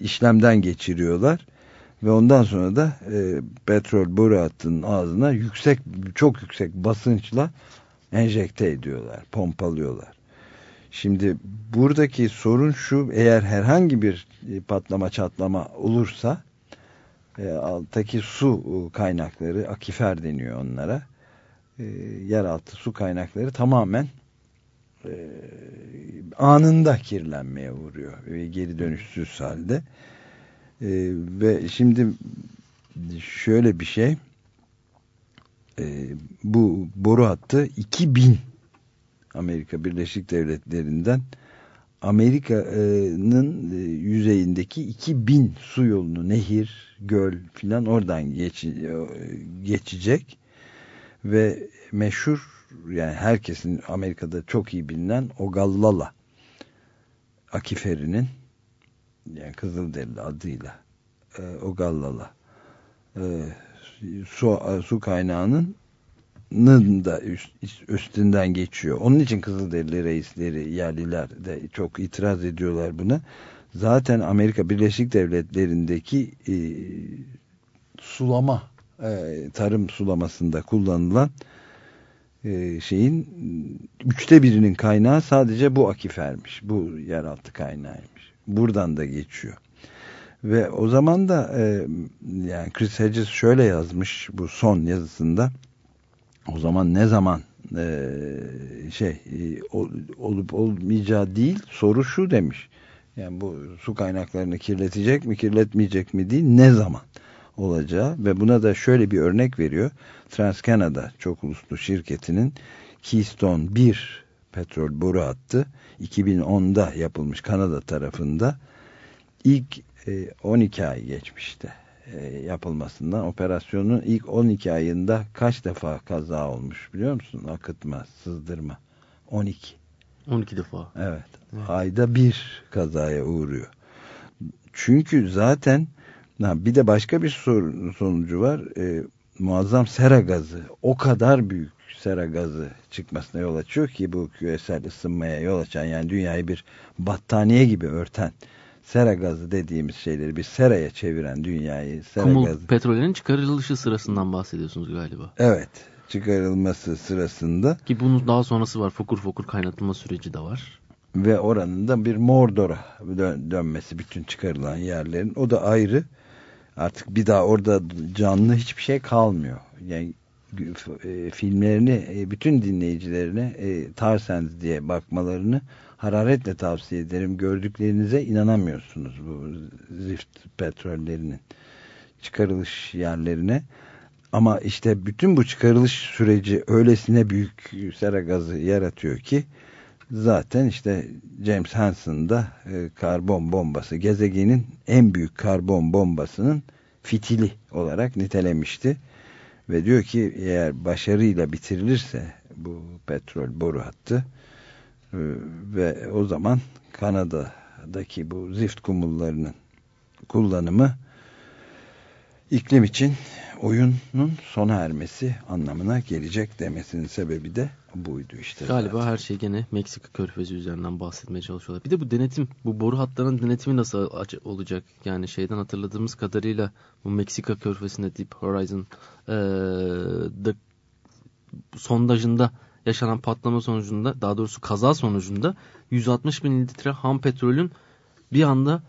işlemden geçiriyorlar ve ondan sonra da e, petrol boru hattının ağzına yüksek çok yüksek basınçla enjekte ediyorlar, pompalıyorlar. Şimdi buradaki sorun şu eğer herhangi bir patlama çatlama olursa e, alttaki su kaynakları akifer deniyor onlara e, yeraltı su kaynakları tamamen e, anında kirlenmeye vuruyor ve geri dönüşsüz halde. E, ve şimdi şöyle bir şey e, bu boru hattı 2000 Amerika Birleşik Devletleri'nden Amerika'nın e, yüzeyindeki 2000 su yolunu, nehir, göl filan oradan geç, e, geçecek ve meşhur yani herkesin Amerika'da çok iyi bilinen Ogallala akiferinin yani Kızılderili adıyla e, Ogallala e, su, su kaynağının da üst, üstünden geçiyor. Onun için Kızılderili reisleri, yerliler de çok itiraz ediyorlar buna. Zaten Amerika Birleşik Devletleri'ndeki e, sulama, tarım sulamasında kullanılan e, şeyin üçte birinin kaynağı sadece bu akifermiş. Bu yeraltı kaynağıymış. Buradan da geçiyor. Ve o zaman da e, yani Chris Hedges şöyle yazmış bu son yazısında o zaman ne zaman e, şey e, olup olmayacağı değil soru şu demiş. Yani bu su kaynaklarını kirletecek mi kirletmeyecek mi değil ne zaman olacağı ve buna da şöyle bir örnek veriyor. TransCanada çok uluslu şirketinin Keystone 1 petrol boru hattı 2010'da yapılmış Kanada tarafında ilk 12 ay geçmişti e, yapılmasından operasyonun ilk 12 ayında kaç defa kaza olmuş biliyor musun? Akıtma, sızdırma. 12. 12 defa. Evet. evet. Ayda bir kazaya uğruyor. Çünkü zaten bir de başka bir sonucu var. E, muazzam sera gazı. O kadar büyük sera gazı çıkmasına yol açıyor ki bu küresel ısınmaya yol açan yani dünyayı bir battaniye gibi örten sera gazı dediğimiz şeyleri bir seraya çeviren dünyayı sera Kumul gazı. petrolün çıkarılışı sırasından bahsediyorsunuz galiba. Evet çıkarılması sırasında. Ki bunun daha sonrası var fokur fokur kaynatılma süreci de var. Ve oranın da bir Mordor'a dön dönmesi bütün çıkarılan yerlerin o da ayrı. Artık bir daha orada canlı hiçbir şey kalmıyor. Yani e, filmlerini e, bütün dinleyicilerine e, Tarsens diye bakmalarını hararetle tavsiye ederim. Gördüklerinize inanamıyorsunuz bu zift petrollerinin çıkarılış yerlerine. Ama işte bütün bu çıkarılış süreci öylesine büyük sera gazı yaratıyor ki zaten işte James Hansen da e, karbon bombası gezegenin en büyük karbon bombasının fitili olarak nitelemişti. Ve diyor ki eğer başarıyla bitirilirse bu petrol boru hattı ee, ve o zaman Kanada'daki bu zift kumullarının kullanımı iklim için oyunun sona ermesi anlamına gelecek demesinin sebebi de buydu işte. Galiba zaten. her şey gene Meksika körfezi üzerinden bahsetmeye çalışıyorlar. Bir de bu denetim, bu boru hatlarının denetimi nasıl olacak? Yani şeyden hatırladığımız kadarıyla bu Meksika körfezinde Deep Horizon ee, da sondajında yaşanan patlama sonucunda daha doğrusu kaza sonucunda 160 bin litre ham petrolün bir anda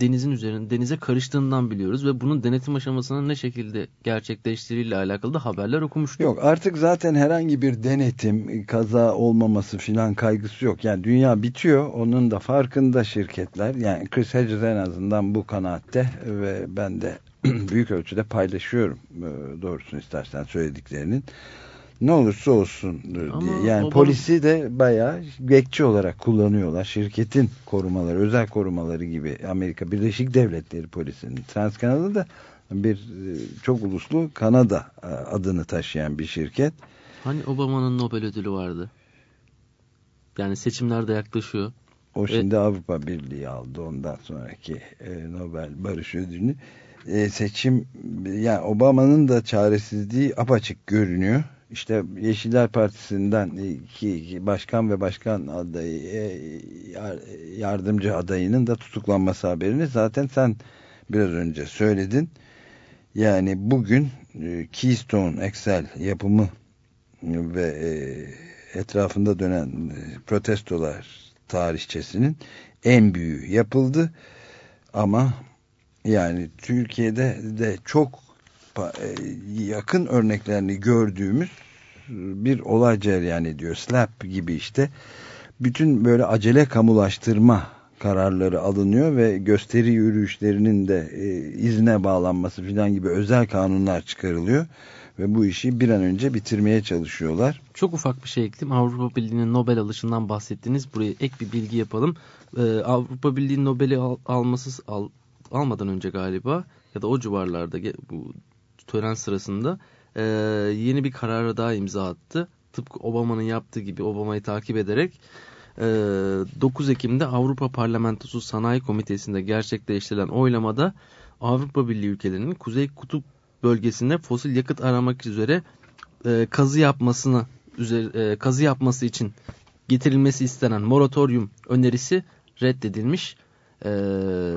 denizin üzerine denize karıştığından biliyoruz ve bunun denetim aşamasının ne şekilde gerçekleştiğiyle alakalı da haberler okumuştuk. Yok artık zaten herhangi bir denetim kaza olmaması filan kaygısı yok. Yani dünya bitiyor onun da farkında şirketler yani Chris Hedges en azından bu kanaatte ve ben de büyük ölçüde paylaşıyorum e, doğrusunu istersen söylediklerinin ne olursa olsun Ama diye. Yani o polisi de bayağı bekçi olarak kullanıyorlar. Şirketin korumaları, özel korumaları gibi Amerika Birleşik Devletleri polisinin. Transkanada da bir e, çok uluslu Kanada e, adını taşıyan bir şirket. Hani Obama'nın Nobel ödülü vardı. Yani seçimler de yaklaşıyor. O şimdi e, Avrupa Birliği aldı ondan sonraki e, Nobel Barış Ödülünü. E, seçim yani Obama'nın da çaresizliği apaçık görünüyor işte Yeşiller Partisi'nden iki, başkan ve başkan adayı e, yardımcı adayının da tutuklanması haberini zaten sen biraz önce söyledin. Yani bugün e, Keystone Excel yapımı ve e, etrafında dönen protestolar tarihçesinin en büyüğü yapıldı. Ama yani Türkiye'de de çok yakın örneklerini gördüğümüz bir olay cereyan ediyor. Slap gibi işte bütün böyle acele kamulaştırma kararları alınıyor ve gösteri yürüyüşlerinin de e, izne bağlanması filan gibi özel kanunlar çıkarılıyor ve bu işi bir an önce bitirmeye çalışıyorlar. Çok ufak bir şey ekledim. Avrupa Birliği'nin Nobel alışından bahsettiniz. Buraya ek bir bilgi yapalım. Ee, Avrupa Birliği Nobel'i al, alması al, almadan önce galiba ya da o civarlarda bu tören sırasında e, yeni bir karara daha imza attı. Tıpkı Obama'nın yaptığı gibi Obama'yı takip ederek 9 ee, Ekim'de Avrupa Parlamentosu Sanayi Komitesi'nde gerçekleştirilen oylamada Avrupa Birliği ülkelerinin Kuzey Kutup bölgesinde fosil yakıt aramak üzere e, kazı yapmasını üzeri, e, kazı yapması için getirilmesi istenen moratorium önerisi reddedilmiş. Ee,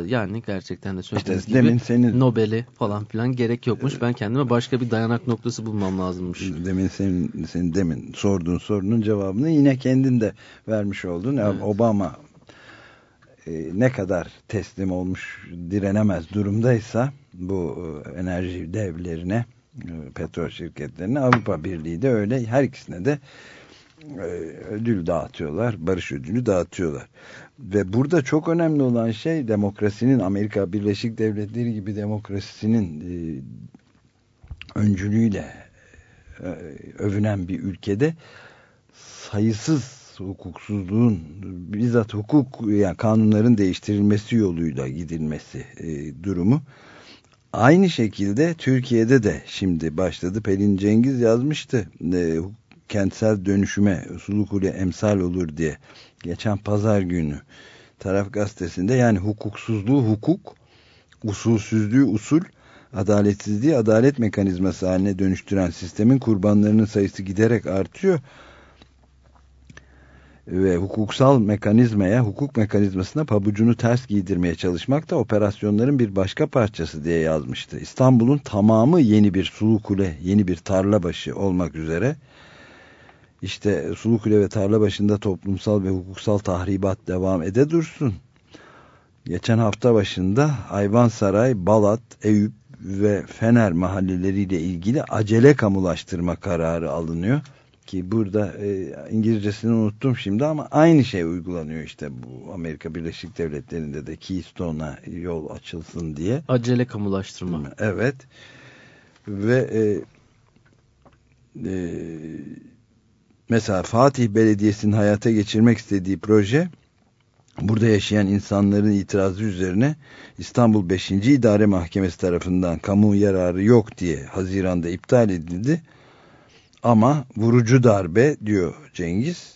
yani gerçekten de söylediğiniz işte, gibi demin senin... Nobel'i falan filan gerek yokmuş. Ben kendime başka bir dayanak noktası bulmam lazımmış. Demin senin, senin demin sorduğun sorunun cevabını yine kendin de vermiş oldun. Evet. Obama e, ne kadar teslim olmuş direnemez durumdaysa bu e, enerji devlerine e, petrol şirketlerine Avrupa Birliği de öyle her ikisine de e, ödül dağıtıyorlar barış ödülü dağıtıyorlar ve burada çok önemli olan şey demokrasinin Amerika Birleşik Devletleri gibi demokrasisinin e, öncülüğüyle e, övünen bir ülkede sayısız hukuksuzluğun bizzat hukuk yani kanunların değiştirilmesi yoluyla gidilmesi e, durumu. Aynı şekilde Türkiye'de de şimdi başladı. Pelin Cengiz yazmıştı e, kentsel dönüşüme Sulukule emsal olur diye geçen pazar günü taraf gazetesinde yani hukuksuzluğu hukuk, usulsüzlüğü usul, adaletsizliği adalet mekanizması haline dönüştüren sistemin kurbanlarının sayısı giderek artıyor ve hukuksal mekanizmaya, hukuk mekanizmasına pabucunu ters giydirmeye çalışmak da operasyonların bir başka parçası diye yazmıştı. İstanbul'un tamamı yeni bir sulu kule, yeni bir tarla başı olmak üzere işte Sulukule ve tarla başında toplumsal ve hukuksal tahribat devam ede dursun. Geçen hafta başında Ayvansaray, Balat, Eyüp ve Fener mahalleleriyle ilgili acele kamulaştırma kararı alınıyor. Ki burada e, İngilizcesini unuttum şimdi ama aynı şey uygulanıyor işte bu Amerika Birleşik Devletleri'nde de Keystone'a yol açılsın diye. Acele kamulaştırma. Evet. Ve e, e, Mesela Fatih Belediyesi'nin hayata geçirmek istediği proje burada yaşayan insanların itirazı üzerine İstanbul 5. İdare Mahkemesi tarafından kamu yararı yok diye Haziran'da iptal edildi. Ama vurucu darbe diyor Cengiz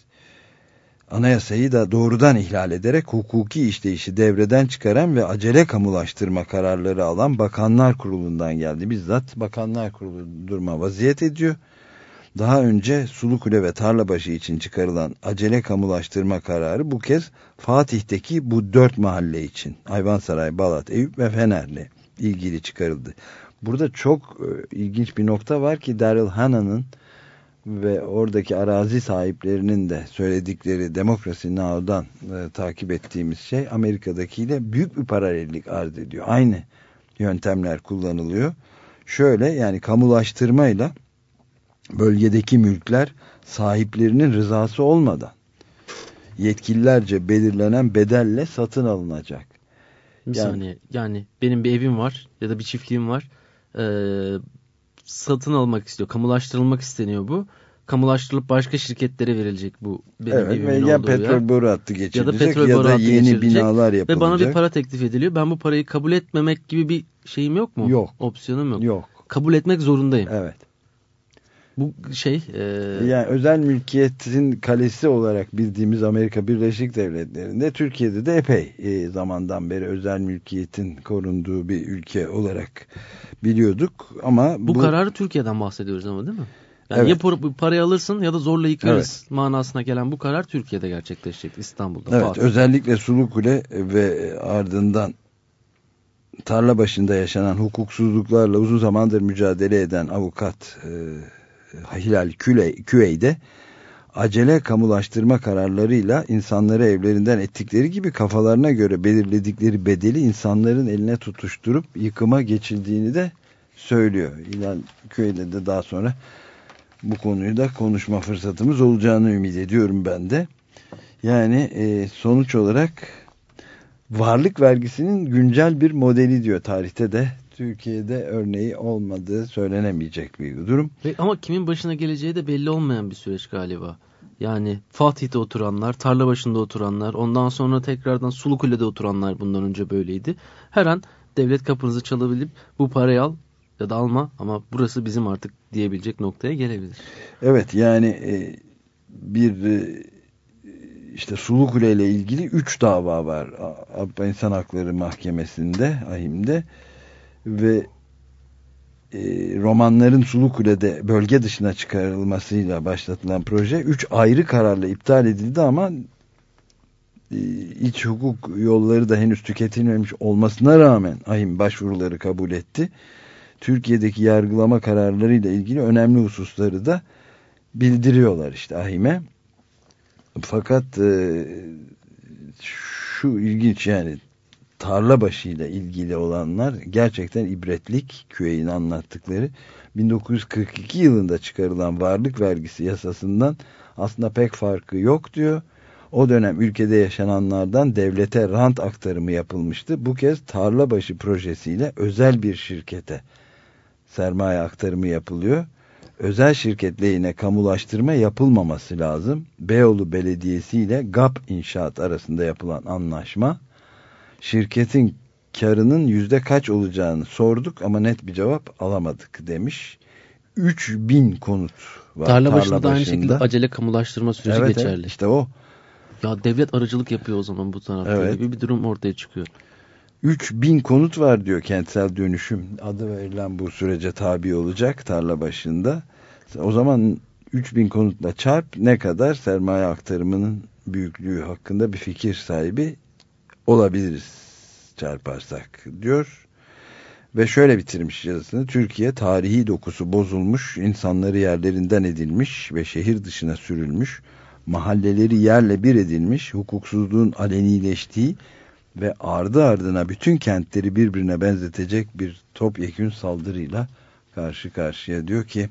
anayasayı da doğrudan ihlal ederek hukuki işleyişi devreden çıkaran ve acele kamulaştırma kararları alan Bakanlar Kurulu'ndan geldi. Bizzat Bakanlar Kurulu durma vaziyet ediyor daha önce Sulukule ve Tarlabaşı için çıkarılan acele kamulaştırma kararı bu kez Fatih'teki bu dört mahalle için Ayvansaray, Balat, Eyüp ve Fener'le ilgili çıkarıldı. Burada çok e, ilginç bir nokta var ki Daryl Hanna'nın ve oradaki arazi sahiplerinin de söyledikleri Demokrasi Now'dan e, takip ettiğimiz şey Amerika'dakiyle büyük bir paralellik arz ediyor. Aynı yöntemler kullanılıyor. Şöyle yani kamulaştırmayla bölgedeki mülkler sahiplerinin rızası olmadan yetkililerce belirlenen bedelle satın alınacak. Bir yani, saniye yani benim bir evim var ya da bir çiftliğim var ee, satın almak istiyor kamulaştırılmak isteniyor bu kamulaştırılıp başka şirketlere verilecek bu benim evet, evimin ya petrol boru hattı geçirilecek ya da, petrol ya da yeni binalar yapılacak. Ve bana bir para teklif ediliyor. Ben bu parayı kabul etmemek gibi bir şeyim yok mu? Yok. Opsiyonum yok. Yok. Kabul etmek zorundayım. Evet. Bu şey... E... Yani özel mülkiyetin kalesi olarak bildiğimiz Amerika Birleşik Devletleri'nde Türkiye'de de epey e, zamandan beri özel mülkiyetin korunduğu bir ülke olarak biliyorduk ama... Bu, bu... kararı Türkiye'den bahsediyoruz ama değil mi? Yani evet. ya parayı alırsın ya da zorla yıkarız evet. manasına gelen bu karar Türkiye'de gerçekleşecek İstanbul'da. Evet Fatih. özellikle Sulukule ve ardından tarla başında yaşanan hukuksuzluklarla uzun zamandır mücadele eden avukat e, Hilal Küvey'de acele kamulaştırma kararlarıyla insanları evlerinden ettikleri gibi kafalarına göre belirledikleri bedeli insanların eline tutuşturup yıkıma geçildiğini de söylüyor. Hilal Küvey'de de daha sonra bu konuyu da konuşma fırsatımız olacağını ümit ediyorum ben de. Yani e, sonuç olarak varlık vergisinin güncel bir modeli diyor tarihte de Türkiye'de örneği olmadığı söylenemeyecek bir durum. Ama kimin başına geleceği de belli olmayan bir süreç galiba. Yani Fatih'te oturanlar, tarla başında oturanlar, ondan sonra tekrardan Sulukule'de oturanlar bundan önce böyleydi. Her an devlet kapınızı çalabilip bu parayı al ya da alma ama burası bizim artık diyebilecek noktaya gelebilir. Evet yani e, bir e, işte Sulukule ile ilgili 3 dava var Avrupa İnsan Hakları Mahkemesi'nde, AHİM'de ve e, romanların Sulukule'de bölge dışına çıkarılmasıyla başlatılan proje 3 ayrı kararla iptal edildi ama e, iç hukuk yolları da henüz tüketilmemiş olmasına rağmen AHİM başvuruları kabul etti. Türkiye'deki yargılama kararlarıyla ilgili önemli hususları da bildiriyorlar işte AHİM'e. Fakat e, şu ilginç yani tarla başıyla ilgili olanlar gerçekten ibretlik Küey'in anlattıkları 1942 yılında çıkarılan varlık vergisi yasasından aslında pek farkı yok diyor. O dönem ülkede yaşananlardan devlete rant aktarımı yapılmıştı. Bu kez tarlabaşı projesiyle özel bir şirkete sermaye aktarımı yapılıyor. Özel şirket lehine kamulaştırma yapılmaması lazım. Beyoğlu Belediyesi ile GAP İnşaat arasında yapılan anlaşma şirketin karının yüzde kaç olacağını sorduk ama net bir cevap alamadık demiş. 3000 konut var. Tarla başında da aynı şekilde acele kamulaştırma süreci evet, geçerli. Evet işte o. Ya devlet aracılık yapıyor o zaman bu tarafta evet. gibi bir durum ortaya çıkıyor. 3000 konut var diyor kentsel dönüşüm adı verilen bu sürece tabi olacak tarla başında. O zaman 3000 konutla çarp ne kadar sermaye aktarımının büyüklüğü hakkında bir fikir sahibi olabiliriz çarparsak diyor. Ve şöyle bitirmiş yazısını. Türkiye tarihi dokusu bozulmuş, insanları yerlerinden edilmiş ve şehir dışına sürülmüş, mahalleleri yerle bir edilmiş, hukuksuzluğun alenileştiği ve ardı ardına bütün kentleri birbirine benzetecek bir topyekün saldırıyla karşı karşıya diyor ki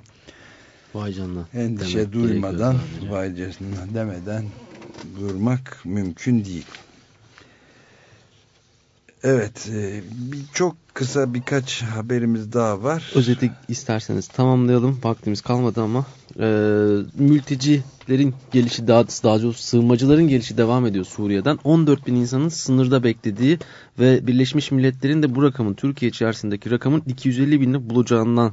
Vay canına. Endişe duymadan, vay canına demeden durmak mümkün değil. Evet, e, bir çok kısa birkaç haberimiz daha var. Özeti isterseniz tamamlayalım. Vaktimiz kalmadı ama e, mültecilerin gelişi daha, daha doğrusu sığınmacıların gelişi devam ediyor Suriye'den. 14 bin insanın sınırda beklediği ve Birleşmiş Milletler'in de bu rakamın Türkiye içerisindeki rakamın 250 bini bulacağından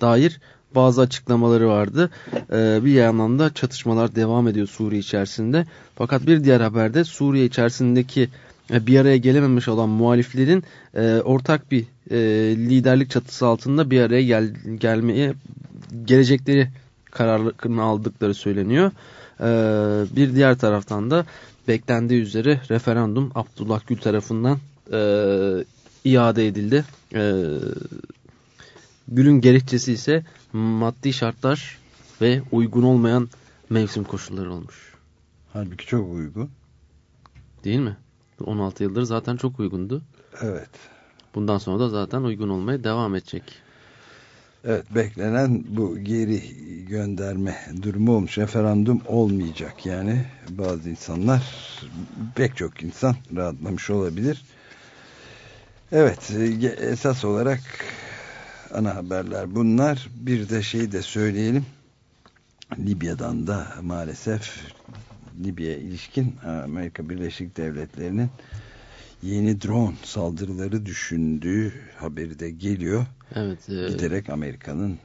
dair bazı açıklamaları vardı. Ee, bir yandan da çatışmalar devam ediyor Suriye içerisinde. Fakat bir diğer haberde Suriye içerisindeki bir araya gelememiş olan muhaliflerin e, ortak bir e, liderlik çatısı altında bir araya gel, gelmeye gelecekleri kararını aldıkları söyleniyor. E, bir diğer taraftan da beklendiği üzere referandum Abdullah Gül tarafından e, iade edildi. E, Gül'ün gerekçesi ise maddi şartlar ve uygun olmayan mevsim koşulları olmuş. Halbuki çok uygun. Değil mi? 16 yıldır zaten çok uygundu. Evet. Bundan sonra da zaten uygun olmaya devam edecek. Evet beklenen bu geri gönderme durumu olmuş. Referandum olmayacak yani. Bazı insanlar pek çok insan rahatlamış olabilir. Evet esas olarak ana haberler bunlar. Bir de şey de söyleyelim. Libya'dan da maalesef Libya'ya ilişkin Amerika Birleşik Devletleri'nin yeni drone saldırıları düşündüğü haberi de geliyor. Evet. E... Giderek Amerika'nın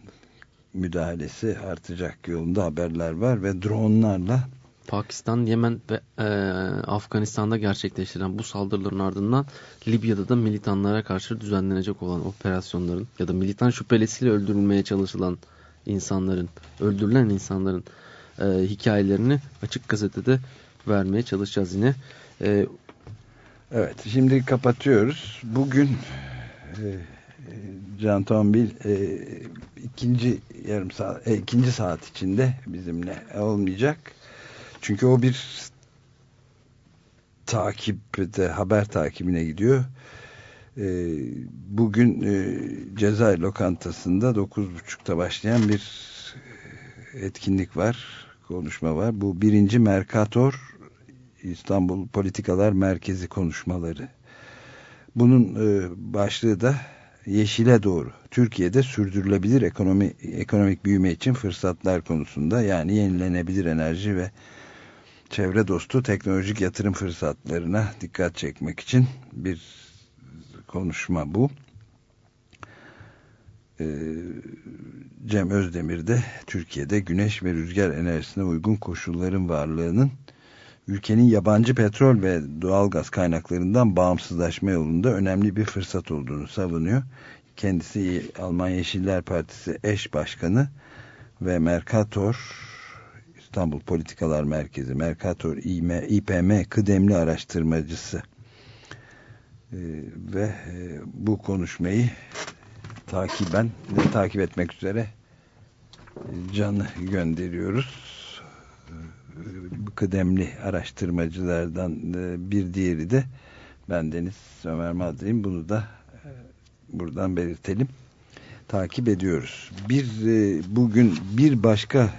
müdahalesi artacak yolunda haberler var ve dronlarla Pakistan, Yemen ve e, Afganistan'da gerçekleştirilen bu saldırıların ardından Libya'da da militanlara karşı düzenlenecek olan operasyonların ya da militan şüphelisiyle öldürülmeye çalışılan insanların, öldürülen insanların e, hikayelerini açık gazetede vermeye çalışacağız yine. E, evet, şimdi kapatıyoruz. Bugün e, Can Tombil e, ikinci yarım saat, e, ikinci saat içinde bizimle olmayacak. Çünkü o bir takipte haber takibine gidiyor. E, bugün e, Cezayir lokantasında 9.30'da başlayan bir etkinlik var, konuşma var. Bu birinci Mercator İstanbul Politikalar Merkezi konuşmaları. Bunun e, başlığı da yeşile doğru. Türkiye'de sürdürülebilir ekonomi ekonomik büyüme için fırsatlar konusunda yani yenilenebilir enerji ve çevre dostu teknolojik yatırım fırsatlarına dikkat çekmek için bir konuşma bu. Ee, Cem Özdemir de Türkiye'de güneş ve rüzgar enerjisine uygun koşulların varlığının ülkenin yabancı petrol ve doğalgaz kaynaklarından bağımsızlaşma yolunda önemli bir fırsat olduğunu savunuyor. Kendisi Alman Yeşiller Partisi eş başkanı ve Mercator İstanbul Politikalar Merkezi Mercator İPM kıdemli araştırmacısı ee, ve e, bu konuşmayı takiben ve takip etmek üzere e, canı gönderiyoruz. Bu kıdemli araştırmacılardan e, bir diğeri de ben Deniz Ömer Madri'yim. Bunu da e, buradan belirtelim. Takip ediyoruz. Bir bugün bir başka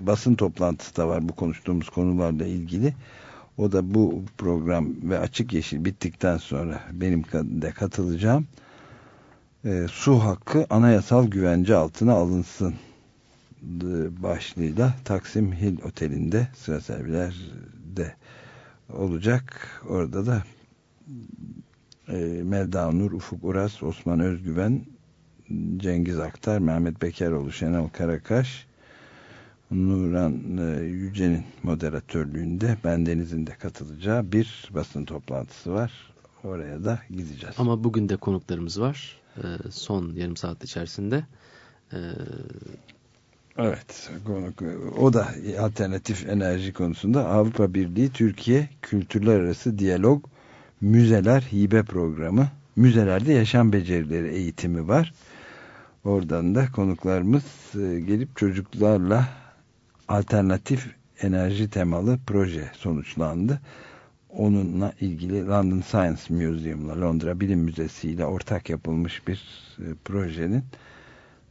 basın toplantısı da var bu konuştuğumuz konularla ilgili. O da bu program ve Açık Yeşil bittikten sonra benim de katılacağım e, su hakkı anayasal güvence altına alınsın başlığıyla Taksim Hill Oteli'nde sıra servilerde olacak. Orada da e, Melda Nur, Ufuk Uras, Osman Özgüven, Cengiz Aktar, Mehmet Bekeroğlu, Şenol Karakaş, Nuran e, Yüce'nin moderatörlüğünde bendenizin de katılacağı bir basın toplantısı var. Oraya da gideceğiz. Ama bugün de konuklarımız var. E, son yarım saat içerisinde. E, evet, o da alternatif enerji konusunda Avrupa Birliği Türkiye Kültürler Arası Diyalog Müzeler Hibe Programı. Müzelerde yaşam becerileri eğitimi var. Oradan da konuklarımız e, gelip çocuklarla alternatif enerji temalı proje sonuçlandı onunla ilgili London Science Museum'la Londra Bilim Müzesi ile ortak yapılmış bir e, projenin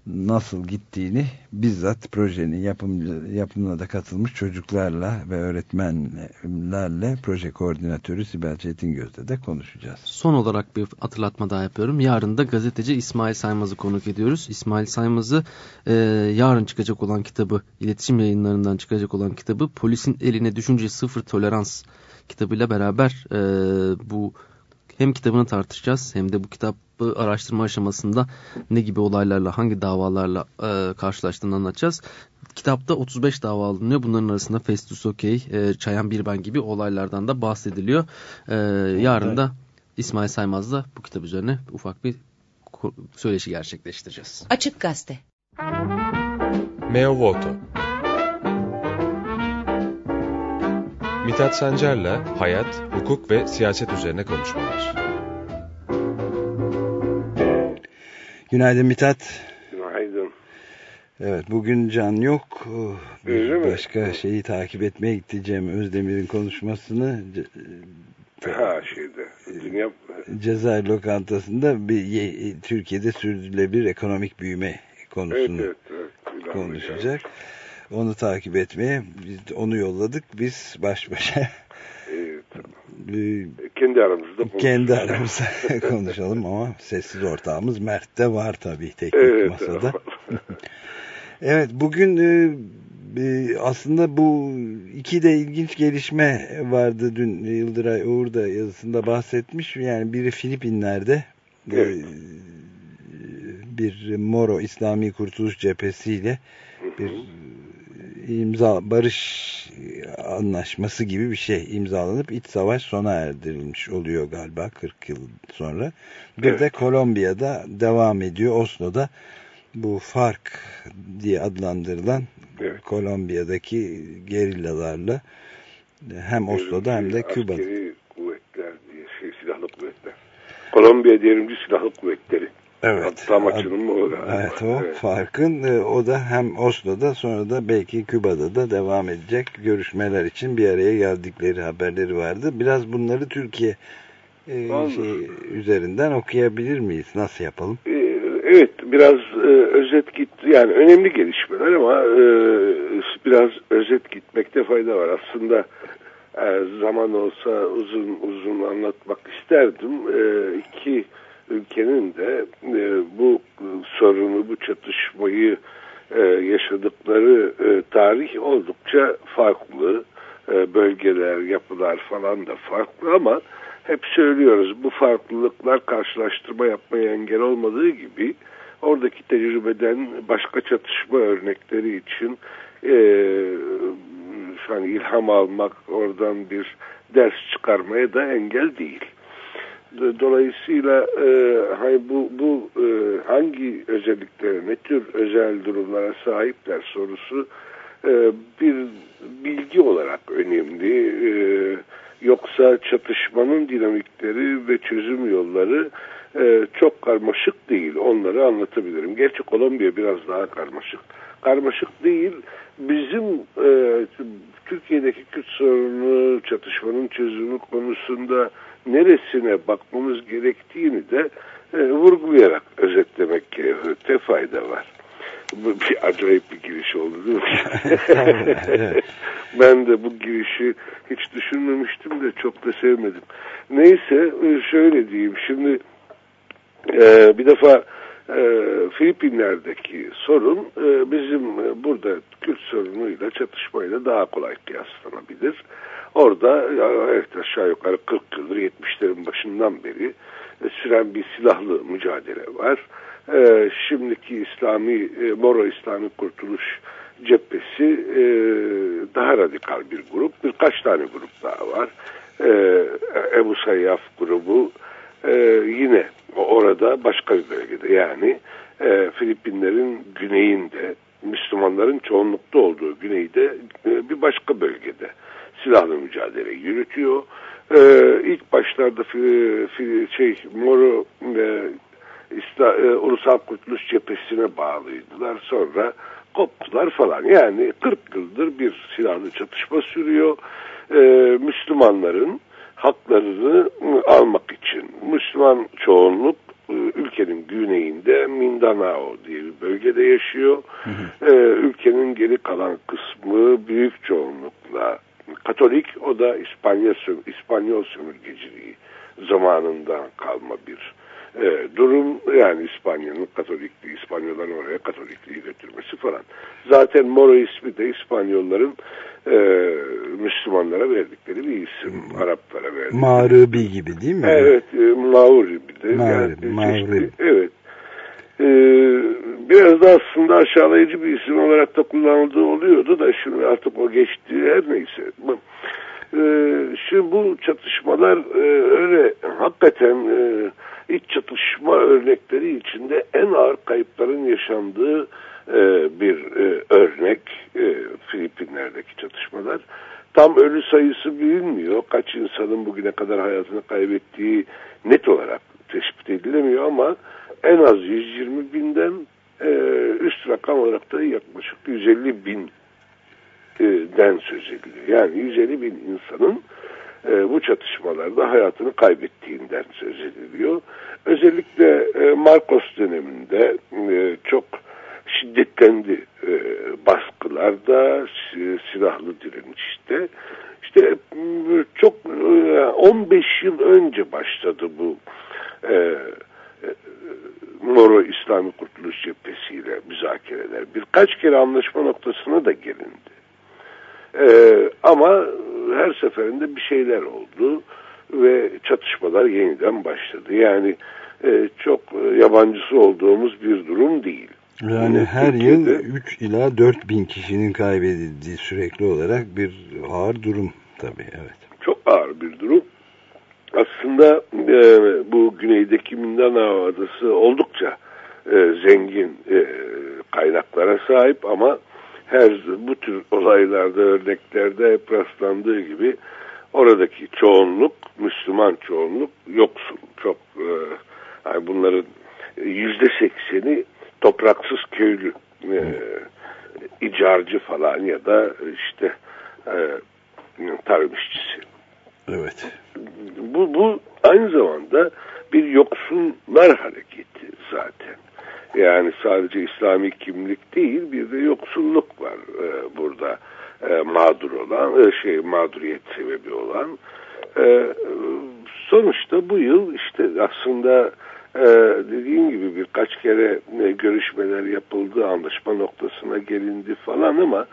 nasıl gittiğini bizzat projenin yapım, yapımına da katılmış çocuklarla ve öğretmenlerle proje koordinatörü Sibel Çetingöz'de de konuşacağız. Son olarak bir hatırlatma daha yapıyorum. Yarın da gazeteci İsmail Saymaz'ı konuk ediyoruz. İsmail Saymaz'ı e, yarın çıkacak olan kitabı, iletişim yayınlarından çıkacak olan kitabı Polisin Eline Düşünce Sıfır Tolerans kitabıyla beraber e, bu hem kitabını tartışacağız hem de bu kitabı araştırma aşamasında ne gibi olaylarla hangi davalarla e, karşılaştığını anlatacağız. Kitapta 35 dava alınıyor. Bunların arasında Festus Okey, e, Çayan Birben gibi olaylardan da bahsediliyor. E, yarın da İsmail Saymaz'la bu kitap üzerine ufak bir söyleşi gerçekleştireceğiz. Açık Gazete Meo Mithat Sancar'la hayat, hukuk ve siyaset üzerine konuşmalar. Günaydın Mithat. Günaydın. Evet bugün Can yok. Öyle Başka mi? şeyi takip etmeye gideceğim Özdemir'in konuşmasını. Ha şeyde. Dünya... Cezayir lokantasında bir Türkiye'de sürdürülebilir ekonomik büyüme konusunu evet, evet, evet. konuşacak. Yani onu takip etmeye biz onu yolladık. Biz baş başa kendi aramızda konuşalım. Kendi aramızda konuşalım ama sessiz ortağımız Mert de var tabii teknik evet, masada. evet bugün e, e, aslında bu iki de ilginç gelişme vardı dün Yıldıray Uğur da yazısında bahsetmiş. Yani biri Filipinler'de e, evet. bir Moro İslami Kurtuluş Cephesi ile bir imza barış anlaşması gibi bir şey imzalanıp iç savaş sona erdirilmiş oluyor galiba 40 yıl sonra. Bir evet. de Kolombiya'da devam ediyor Oslo'da bu fark diye adlandırılan evet. Kolombiya'daki gerillalarla hem Oslo'da hem de Küba'da. Kuvvetler diye şey, silahlı kuvvetler. Kolombiya devrimci silahlı kuvvetleri. Evet. Tam galiba. Evet o evet. farkın e, o da hem Oslo'da sonra da belki Küba'da da devam edecek görüşmeler için bir araya geldikleri haberleri vardı. Biraz bunları Türkiye e, şey, üzerinden okuyabilir miyiz? Nasıl yapalım? E, evet biraz e, özet git yani önemli gelişmeler ama e, biraz özet gitmekte fayda var. Aslında e, zaman olsa uzun uzun anlatmak isterdim. E, iki ülkenin de e, bu sorunu, bu çatışmayı e, yaşadıkları e, tarih oldukça farklı. E, bölgeler, yapılar falan da farklı ama hep söylüyoruz bu farklılıklar karşılaştırma yapmaya engel olmadığı gibi oradaki tecrübeden başka çatışma örnekleri için e, hani ilham almak, oradan bir ders çıkarmaya da engel değil. Dolayısıyla e, hani bu, bu e, hangi özelliklere, ne tür özel durumlara sahipler sorusu e, bir bilgi olarak önemli. E, yoksa çatışmanın dinamikleri ve çözüm yolları e, çok karmaşık değil. Onları anlatabilirim. Gerçi Kolombiya biraz daha karmaşık. Karmaşık değil. Bizim e, Türkiye'deki Kürt sorunu, çatışmanın çözümü konusunda neresine bakmamız gerektiğini de e, vurgulayarak özetlemek gerekiyor. fayda var. Bu bir acayip bir giriş oldu değil mi? ben de bu girişi hiç düşünmemiştim de çok da sevmedim. Neyse e, şöyle diyeyim. Şimdi e, bir defa e, Filipinler'deki sorun e, bizim e, burada Kürt sorunuyla çatışmayla daha kolay kıyaslanabilir. Orada evet aşağı yukarı 40 yıldır 70'lerin başından beri e, süren bir silahlı mücadele var. Şimdiki İslami, Moro İslami Kurtuluş cephesi daha radikal bir grup. Birkaç tane grup daha var. E, Ebu Sayyaf grubu e, yine orada başka bir bölgede yani e, Filipinlerin güneyinde Müslümanların çoğunlukta olduğu güneyde e, bir başka bölgede silahlı mücadele yürütüyor. E, ilk başlarda şey Moro e, e, Ulusal Kurtuluş Cephesi'ne bağlıydılar. Sonra koptular falan. Yani 40 yıldır bir silahlı çatışma sürüyor. E, Müslümanların haklarını almak için Müslüman çoğunluk e, ülkenin güneyinde Mindanao diye bir bölgede yaşıyor. Hı hı. Ee, ülkenin geri kalan kısmı büyük çoğunlukla Katolik o da İspanya, İspanyol sömürgeciliği zamanından kalma bir e, durum yani İspanya'nın Katolikliği, İspanyolların oraya Katolikliği götürmesi falan. Zaten Moro ismi de İspanyolların e, Müslümanlara verdikleri bir isim. Hmm. Araplara verdikleri. Mağrubi gibi değil mi? Evet, e, Mağrubi de. Mağrubi, yani, Mağrubi. Evet. E, biraz da aslında aşağılayıcı bir isim olarak da kullanıldığı oluyordu da şimdi artık o geçti her neyse. E, şimdi bu çatışmalar e, öyle hakikaten e, iç çatışma örnekleri içinde en ağır kayıpların yaşandığı e, bir örnek Filipinler'deki çatışmalar. Tam ölü sayısı bilinmiyor. Kaç insanın bugüne kadar hayatını kaybettiği net olarak tespit edilemiyor ama en az 120 binden üst rakam olarak da yaklaşık 150 bin den söz ediliyor. Yani 150 bin insanın e, bu çatışmalarda hayatını kaybettiğinden söz ediliyor. Özellikle e, Marcos döneminde e, çok şiddetlendi e, baskılarda, silahlı direnişte. İşte çok e, 15 yıl önce başladı bu e, e, Moro İslami Kurtuluş Cephesi'yle müzakereler. Birkaç kere anlaşma noktasına da gelindi. Ee, ama her seferinde bir şeyler oldu ve çatışmalar yeniden başladı. Yani e, çok yabancısı olduğumuz bir durum değil. Yani her Türkiye'de, yıl 3 ila 4 bin kişinin kaybedildiği sürekli olarak bir ağır durum tabii. Evet. Çok ağır bir durum. Aslında e, bu güneydeki Mindanao adası oldukça e, zengin e, kaynaklara sahip ama her bu tür olaylarda, örneklerde hep rastlandığı gibi oradaki çoğunluk, Müslüman çoğunluk yoksul. Çok e, yani bunların yüzde sekseni topraksız köylü, e, icarcı falan ya da işte e, tarım işçisi. Evet. Bu, bu aynı zamanda bir yoksullar hareketi zaten. Yani sadece İslami kimlik değil bir de yoksulluk var e, burada. e, mağdur olan, e, şey mağduriyet sebebi olan. E, sonuçta bu yıl işte aslında e, dediğim gibi birkaç kere e, görüşmeler yapıldı, anlaşma noktasına gelindi falan ama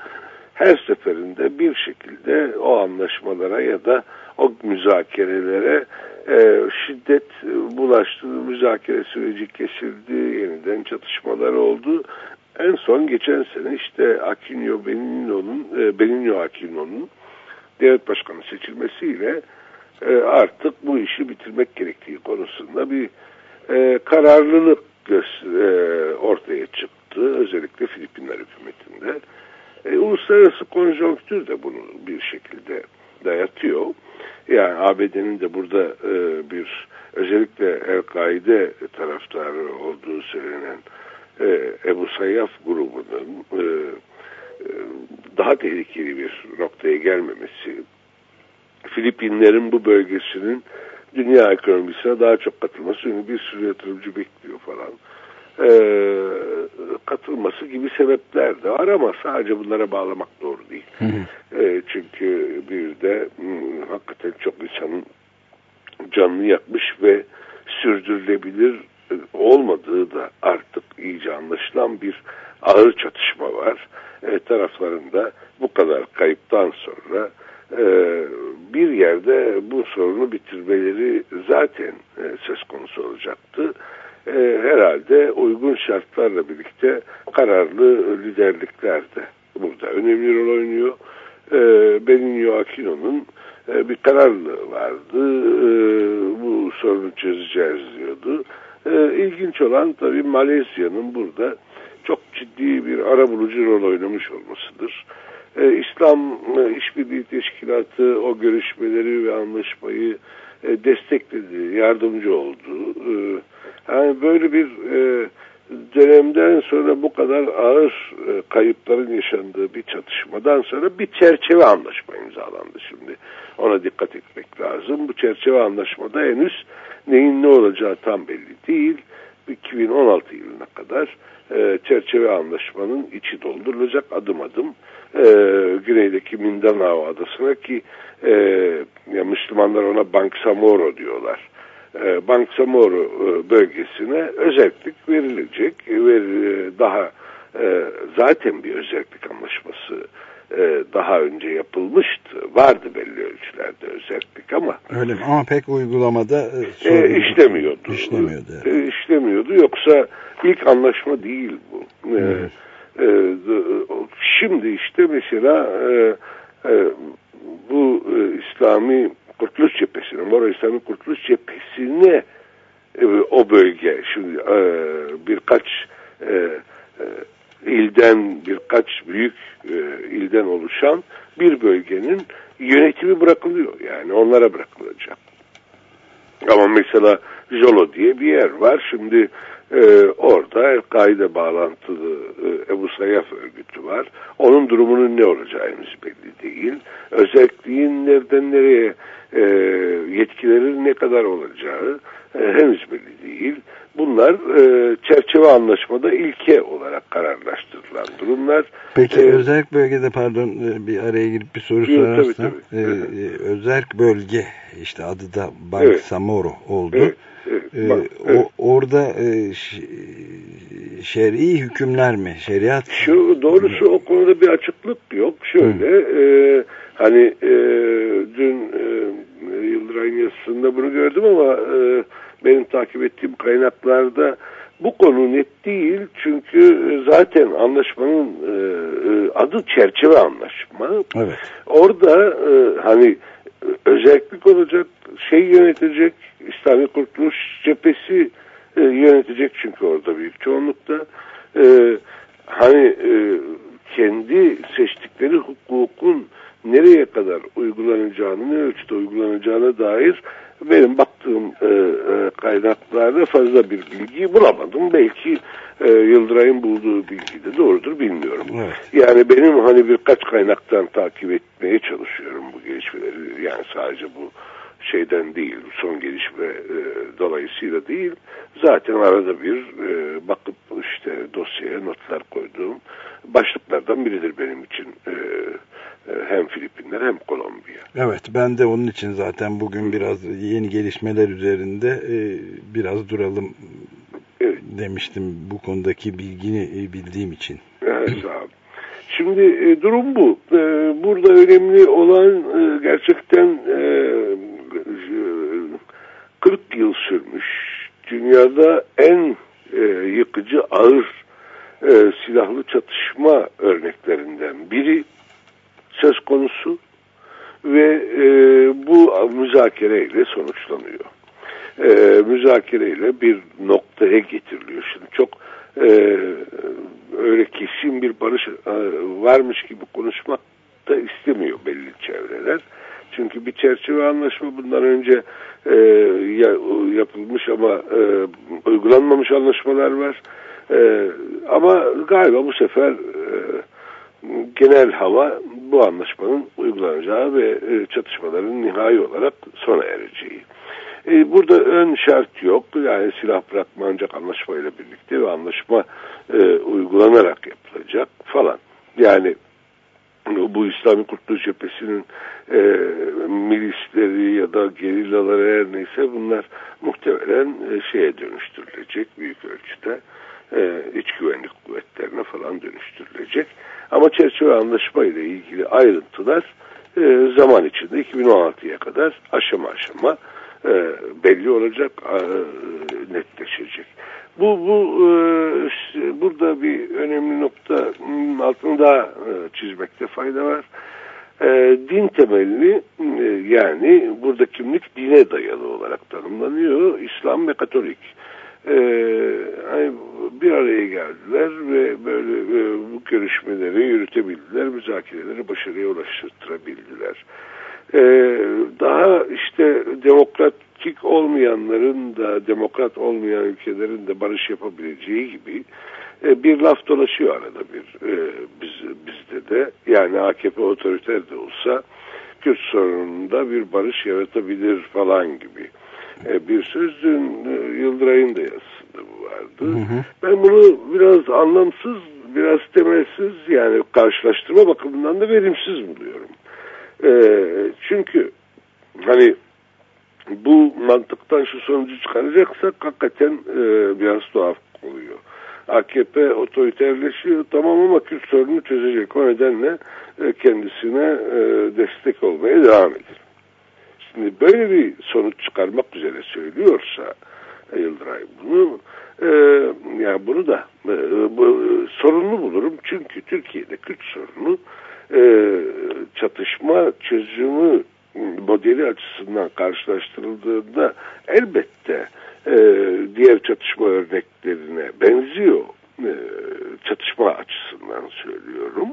her seferinde bir şekilde o anlaşmalara ya da o müzakerelere e, şiddet bulaştı, müzakere süreci kesildi, yeniden çatışmalar oldu. En son geçen sene işte Aquino Benigno'nun, e, Benigno Aquino'nun devlet başkanı seçilmesiyle e, artık bu işi bitirmek gerektiği konusunda bir e, kararlılık e, ortaya çıktı. Özellikle Filipinler hükümetinde. E, uluslararası konjonktür de bunu bir şekilde dayatıyor. Yani ABD'nin de burada e, bir özellikle El-Kaide taraftarı olduğu söylenen e, Ebu Sayyaf grubunun e, e, daha tehlikeli bir noktaya gelmemesi, Filipinlerin bu bölgesinin dünya ekonomisine daha çok katılması, çünkü bir sürü yatırımcı bekliyor falan e, katılması gibi sebepler de var ama sadece bunlara bağlamak doğru değil. Hı hı. E, çünkü bir de hmm, hakikaten çok insanın canını yakmış ve sürdürülebilir olmadığı da artık iyice anlaşılan bir ağır çatışma var. E, taraflarında bu kadar kayıptan sonra e, bir yerde bu sorunu bitirmeleri zaten e, söz konusu olacaktı e, herhalde uygun şartlarla birlikte kararlı liderlikler de burada önemli rol oynuyor. E, Benigno Aquino'nun e, bir kararlı vardı. E, bu sorunu çözeceğiz diyordu. E, ilginç olan tabii Malezya'nın burada çok ciddi bir arabulucu rol oynamış olmasıdır. E, İslam e, İşbirliği Teşkilatı o görüşmeleri ve anlaşmayı e, destekledi, yardımcı oldu. E, yani böyle bir e, dönemden sonra bu kadar ağır kayıpların yaşandığı bir çatışmadan sonra bir çerçeve anlaşma imzalandı şimdi. Ona dikkat etmek lazım. Bu çerçeve anlaşmada henüz neyin ne olacağı tam belli değil. 2016 yılına kadar çerçeve anlaşmanın içi doldurulacak adım adım e, güneydeki Mindanao adasına ki ya Müslümanlar ona Bangsamoro diyorlar e, Bangsamoro e, bölgesine özellik verilecek ve e, daha e, zaten bir özellik anlaşması daha önce yapılmıştı. Vardı belli ölçülerde özellik ama. Öyle mi? Ama pek uygulamada e, işlemiyordu. İşlemiyordu. E, işlemiyordu. Yoksa ilk anlaşma değil bu. Evet. E, şimdi işte mesela e, e, e, İslami Kurtuluş Cephesi'ne, Mora İslami Kurtuluş Cephesi'ne e, o bölge şimdi e, birkaç e, e, ilden birkaç büyük e, ilden oluşan bir bölgenin yönetimi bırakılıyor. Yani onlara bırakılacak. Ama mesela Jolo diye bir yer var. Şimdi e, orada El-Kaide bağlantılı e, Ebu Sayyaf örgütü var. Onun durumunun ne olacağı henüz belli değil. Özelliğin nereden nereye e, yetkilerin ne kadar olacağı e, henüz belli değil. Bunlar e, çerçeve anlaşmada ilke olarak kararlaştırılan durumlar. Peki ee, özerk bölgede pardon e, bir araya girip bir soru sorarsam. Tabii, tabii. E, e, özerk bölge işte adı da Bank evet. Samoro oldu. Evet. Ee, bak, evet. O, orada e, şer'i hükümler mi? Şeriat Şu doğrusu o konuda bir açıklık yok. Şöyle e, hani e, dün e, Yıldıray'ın yazısında bunu gördüm ama e, benim takip ettiğim kaynaklarda bu konu net değil çünkü zaten anlaşmanın e, e adı çerçeve anlaşma. Evet. Orada e, hani özellik olacak, şey yönetecek, İslami Kurtuluş Cephesi e, yönetecek çünkü orada büyük çoğunlukta. E, hani e, kendi seçtikleri hukukun nereye kadar uygulanacağını, ne ölçüde uygulanacağına dair benim baktığım e, e, kaynaklarda fazla bir bilgi bulamadım. Belki e, Yıldıray'ın bulduğu bilgi de doğrudur bilmiyorum. Evet. Yani benim hani birkaç kaynaktan takip etmeye çalışıyorum bu gelişmeleri. Yani sadece bu şeyden değil, son gelişme e, dolayısıyla değil. Zaten arada bir e, bakıp işte dosyaya notlar koyduğum başlıklardan biridir benim için. E, e, Evet ben de onun için zaten bugün biraz yeni gelişmeler üzerinde e, biraz duralım Evet. demiştim bu konudaki bilgini e, bildiğim için. Evet, sağ ol. Şimdi e, durum bu. E, burada önemli olan e, gerçekten e, 40 yıl sürmüş. Dünyada en e, yıkıcı ağır e, silahlı çatışma örneklerinden biri söz konusu ve e, bu müzakereyle sonuçlanıyor. E, müzakereyle bir noktaya getiriliyor. Şimdi çok e, öyle kesin bir barış e, varmış gibi konuşmak da istemiyor belli çevreler. Çünkü bir çerçeve anlaşma bundan önce e, ya, yapılmış ama e, uygulanmamış anlaşmalar var. E, ama galiba bu sefer e, genel hava bu anlaşmanın uygulanacağı ve e, çatışmaların nihai olarak sona ereceği. E, burada ön şart yok. Yani silah bırakma ancak anlaşmayla birlikte ve anlaşma e, uygulanarak yapılacak falan. Yani İslami Kurtuluş Cephesi'nin e, milisleri ya da gerillaları her neyse bunlar muhtemelen e, şeye dönüştürülecek büyük ölçüde e, iç güvenlik kuvvetlerine falan dönüştürülecek. Ama çerçeve anlaşma ile ilgili ayrıntılar e, zaman içinde 2016'ya kadar aşama aşama e, belli olacak, e, netleşecek. Bu, bu e, burada bir önemli nokta altını daha e, çizmekte fayda var. E, din temelli e, yani burada kimlik dine dayalı olarak tanımlanıyor. İslam ve Katolik. E, hani bir araya geldiler ve böyle e, bu görüşmeleri yürütebildiler, müzakereleri başarıya ulaştırabildiler. E, daha işte demokratik olmayanların da demokrat olmayan ülkelerin de barış yapabileceği gibi e, bir laf dolaşıyor arada bir e, biz, bizde de yani AKP otoriter de olsa Kürt sorununda bir barış yaratabilir falan gibi e, bir söz dün e, Yıldıray'ın da yazısında bu vardı. Hı hı. Ben bunu biraz anlamsız, biraz temelsiz yani karşılaştırma bakımından da verimsiz buluyorum. E, çünkü hani bu mantıktan şu sonucu çıkaracaksak hakikaten e, biraz tuhaf oluyor. AKP otoriterleşiyor tamam ama Kürt sorunu çözecek. O nedenle e, kendisine e, destek olmaya devam eder. Şimdi böyle bir sonuç çıkarmak üzere söylüyorsa Yıldıray bunu e, yani bunu da e, bu, sorunlu bulurum. Çünkü Türkiye'de Kürt sorunu e, çatışma çözümü modeli açısından karşılaştırıldığında elbette e, diğer çatışma örneklerine benziyor. E, çatışma açısından söylüyorum.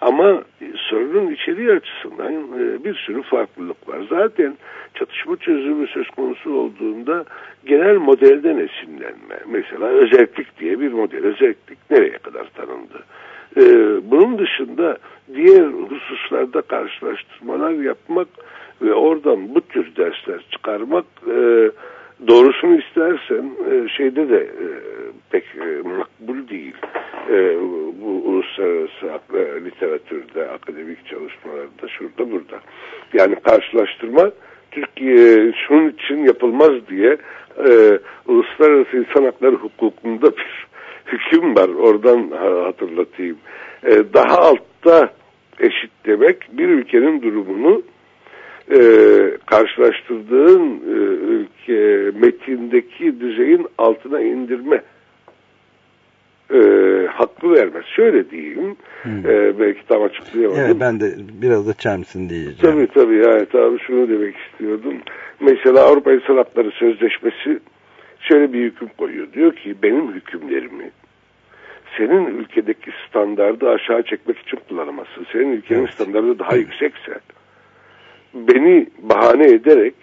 Ama sorunun içeriği açısından e, bir sürü farklılık var. Zaten çatışma çözümü söz konusu olduğunda genel modelden esinlenme. Mesela özellik diye bir model. Özellik nereye kadar tanındı? E, bunun dışında diğer hususlarda karşılaştırmalar yapmak ve oradan bu tür dersler çıkarmak e, doğrusunu istersen e, şeyde de e, pek e, makbul değil. E, bu uluslararası e, literatürde, akademik çalışmalarda, şurada burada. Yani karşılaştırma Türkiye şunun için yapılmaz diye e, uluslararası insan hakları hukukunda bir hüküm var. Oradan hatırlatayım. E, daha altta eşit demek bir ülkenin durumunu e, karşılaştırdığın e, ülke metindeki düzeyin altına indirme e, hakkı vermez. Şöyle diyeyim, hmm. e, belki tam açıklayamadım. Evet, ben de biraz da çemsin diyeceğim. Tabii tabii, yani tabii şunu demek istiyordum. Mesela Avrupa İnsan Hakları Sözleşmesi şöyle bir hüküm koyuyor. Diyor ki benim hükümlerimi senin ülkedeki standardı aşağı çekmek için kullanamazsın. Senin ülkenin evet. standardı daha yüksekse beni bahane ederek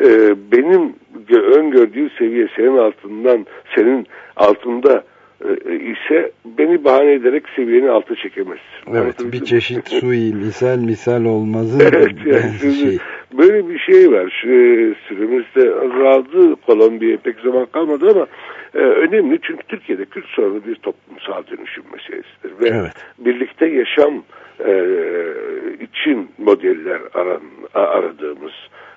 e, benim öngördüğü seviye senin altından senin altında e, ise beni bahane ederek seviyeni altı çekemezsin. Evet bir çeşit sui misal misal olmazın evet, yani şey. Böyle bir şey var. Şu, süremizde azaldı. Kolombiya'ya pek zaman kalmadı ama e, önemli. Çünkü Türkiye'de Kürt sorunu bir toplumsal dönüşüm meselesidir. Ve evet. birlikte yaşam e, için modeller aran, aradığımız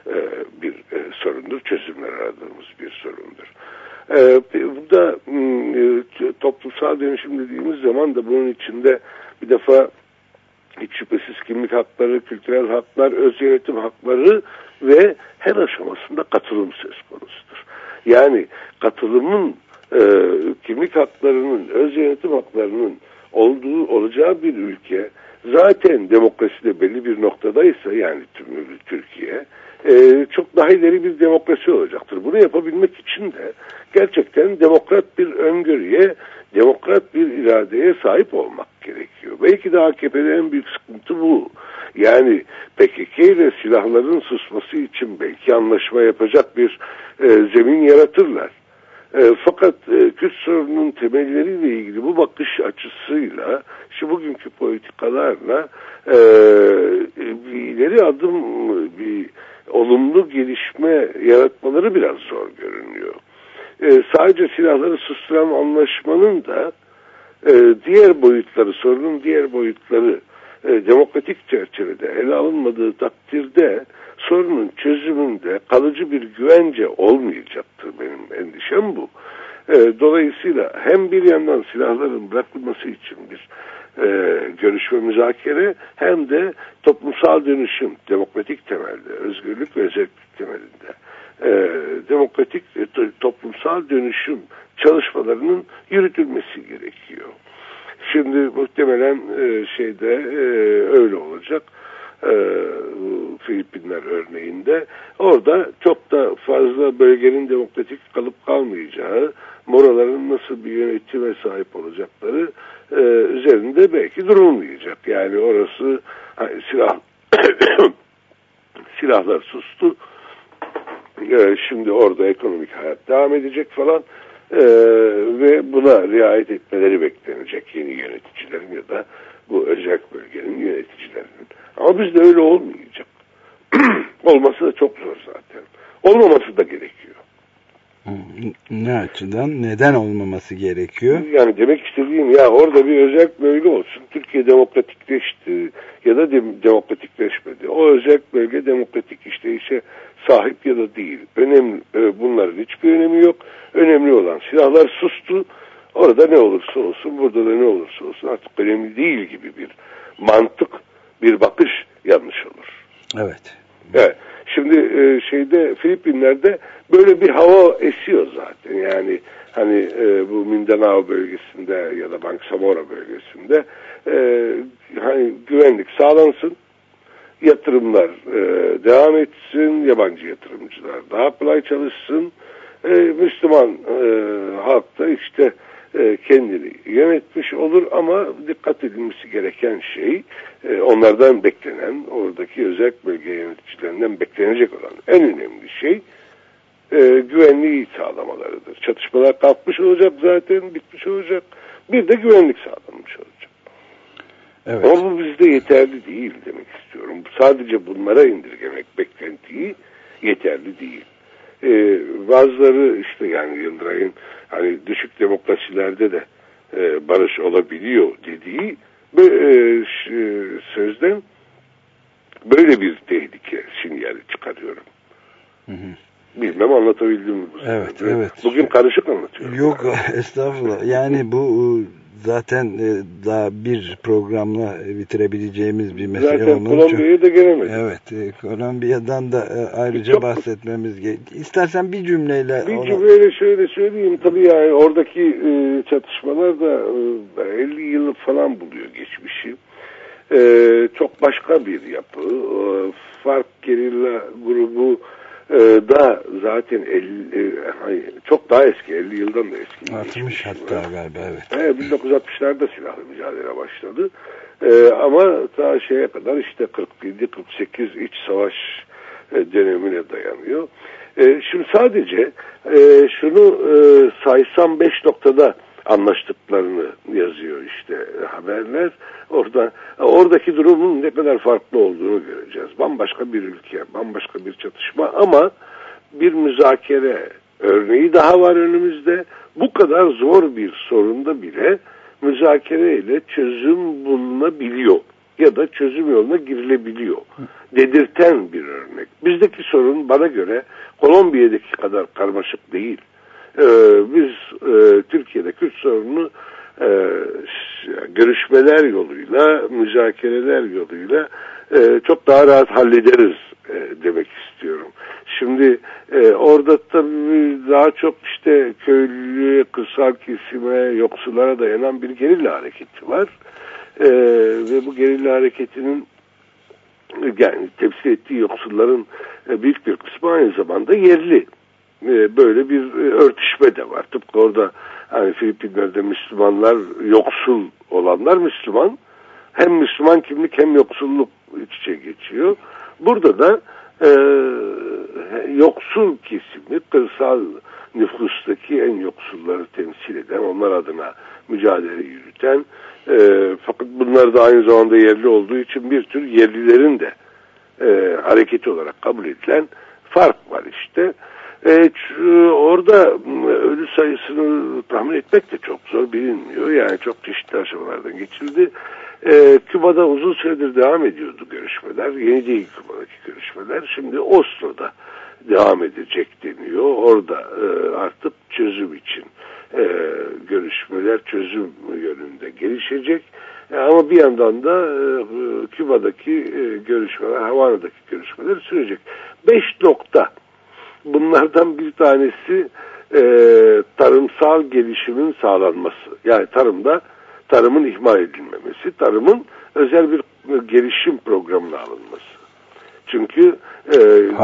e, bir e, sorundur, çözümler aradığımız bir sorundur. E, burada e, toplumsal dönüşüm dediğimiz zaman da bunun içinde bir defa hiç şüphesiz kimlik hakları, kültürel haklar, öz yönetim hakları ve her aşamasında katılım söz konusudur. Yani katılımın e, kimlik haklarının, öz yönetim haklarının olduğu olacağı bir ülke zaten demokraside belli bir noktadaysa yani tüm Türkiye e, çok daha ileri bir demokrasi olacaktır. Bunu yapabilmek için de gerçekten demokrat bir öngörüye, demokrat bir iradeye sahip olmak gerekiyor. Belki de AKP'de en büyük sıkıntı bu. Yani PKK ile silahların susması için belki anlaşma yapacak bir e, zemin yaratırlar. E, fakat e, Kürt sorununun temelleriyle ilgili bu bakış açısıyla şu bugünkü politikalarla e, bir ileri adım bir olumlu gelişme yaratmaları biraz zor görünüyor. E, sadece silahları susturan anlaşmanın da e, diğer boyutları, sorunun diğer boyutları e, demokratik çerçevede ele alınmadığı takdirde sorunun çözümünde kalıcı bir güvence olmayacaktır benim endişem bu. E, dolayısıyla hem bir yandan silahların bırakılması için bir e, görüşme müzakere hem de toplumsal dönüşüm demokratik temelde, özgürlük ve özellik temelinde e, demokratik e, toplumsal dönüşüm çalışmalarının yürütülmesi gerekiyor. Şimdi muhtemelen e, şeyde e, öyle olacak. E, Filipinler örneğinde orada çok da fazla bölgenin demokratik kalıp kalmayacağı, moraların nasıl bir yönetime sahip olacakları e, üzerinde belki durulmayacak. Yani orası hani silah silahlar sustu. E, şimdi orada ekonomik hayat devam edecek falan. Ee, ve buna riayet etmeleri beklenecek yeni yöneticilerin ya da bu özel bölgenin yöneticilerinin. Ama bizde öyle olmayacak. Olması da çok zor zaten. Olmaması da gerekiyor. Ne açıdan? Neden olmaması gerekiyor? Yani demek istediğim ya orada bir özel bölge olsun. Türkiye demokratikleşti ya da de demokratikleşmedi. O özel bölge demokratik işleyişe sahip ya da değil. Önemli, e, bunların hiçbir önemi yok. Önemli olan silahlar sustu. Orada ne olursa olsun, burada da ne olursa olsun artık önemli değil gibi bir mantık, bir bakış yanlış olur. Evet. Evet. Şimdi e, şeyde Filipinler'de böyle bir hava esiyor zaten. Yani hani e, bu Mindanao bölgesinde ya da Bangsamoro bölgesinde e, hani güvenlik sağlansın, yatırımlar e, devam etsin, yabancı yatırımcılar daha kolay çalışsın. E, Müslüman e, halk da işte kendini yönetmiş olur ama dikkat edilmesi gereken şey e, onlardan beklenen oradaki özel bölge yöneticilerinden beklenecek olan en önemli şey e, güvenliği sağlamalarıdır. Çatışmalar kalkmış olacak zaten bitmiş olacak bir de güvenlik sağlanmış olacak. Evet. Ama bu bizde yeterli değil demek istiyorum. Sadece bunlara indirgemek beklentiyi yeterli değil. Ee, bazıları işte yani Yıldıray'ın hani düşük demokrasilerde de e, barış olabiliyor dediği e, sözden böyle bir tehlike sinyali çıkarıyorum. Hı hı. Bilmem anlatabildim mi bu Evet, evet. Bugün karışık anlatıyorum. Yok yani. estağfurullah. Yani bu zaten e, daha bir programla bitirebileceğimiz bir mesele zaten Kolombiya'ya da gelemedik. Evet, e, Kolombiya'dan da e, ayrıca Çok, bahsetmemiz gerekiyor. İstersen bir cümleyle... Bir ona... cümleyle şöyle söyleyeyim. Tabii yani oradaki çatışmalar da 50 yıl falan buluyor geçmişi. çok başka bir yapı. fark gerilla grubu da zaten 50, çok daha eski 50 yıldan da eski. 60 hatta galiba evet. evet 1960'larda silahlı mücadele başladı. Ee, ama ta şeye kadar işte 47-48 iç savaş dönemine dayanıyor. Ee, şimdi sadece e, şunu e, saysam 5 noktada anlaştıklarını yazıyor işte haberler. Orada oradaki durumun ne kadar farklı olduğunu göreceğiz. Bambaşka bir ülke, bambaşka bir çatışma ama bir müzakere örneği daha var önümüzde. Bu kadar zor bir sorunda bile müzakere ile çözüm bulunabiliyor. ya da çözüm yoluna girilebiliyor. Dedirten bir örnek. Bizdeki sorun bana göre Kolombiya'daki kadar karmaşık değil. Ee, biz e, Türkiye'de Kürt sorununu e, görüşmeler yoluyla, müzakereler yoluyla e, çok daha rahat hallederiz e, demek istiyorum. Şimdi orada tabii daha çok işte köylü, kırsal kesime, yoksullara dayanan bir gerilla hareketi var. Ve bu gerilla hareketinin yani temsil ettiği yoksulların büyük bir kısmı aynı zamanda yerli. E, böyle bir e, örtüşme de var. Tıpkı orada hani Filipinler'de Müslümanlar yoksul olanlar Müslüman. Hem Müslüman kimlik hem yoksulluk iç içe geçiyor. Burada da e, yoksul kesimi, kırsal nüfustaki en yoksulları temsil eden, onlar adına mücadele yürüten, e, fakat bunlar da aynı zamanda yerli olduğu için bir tür yerlilerin de e, hareketi olarak kabul edilen fark var işte. E, orada ölü sayısını tahmin etmek de çok zor bilinmiyor. Yani çok çeşitli aşamalardan geçildi. E, Küba'da uzun süredir devam ediyordu görüşmeler. Yeni değil Küba'daki görüşmeler. Şimdi Oslo'da devam edecek deniyor. Orada e, artık çözüm için e, görüşmeler çözüm yönünde gelişecek. E, ama bir yandan da e, Küba'daki e, görüşmeler, Havana'daki görüşmeler sürecek. Beş nokta. Bunlardan bir tanesi e, tarımsal gelişimin sağlanması. Yani tarımda tarımın ihmal edilmemesi, tarımın özel bir gelişim programına alınması. Çünkü e,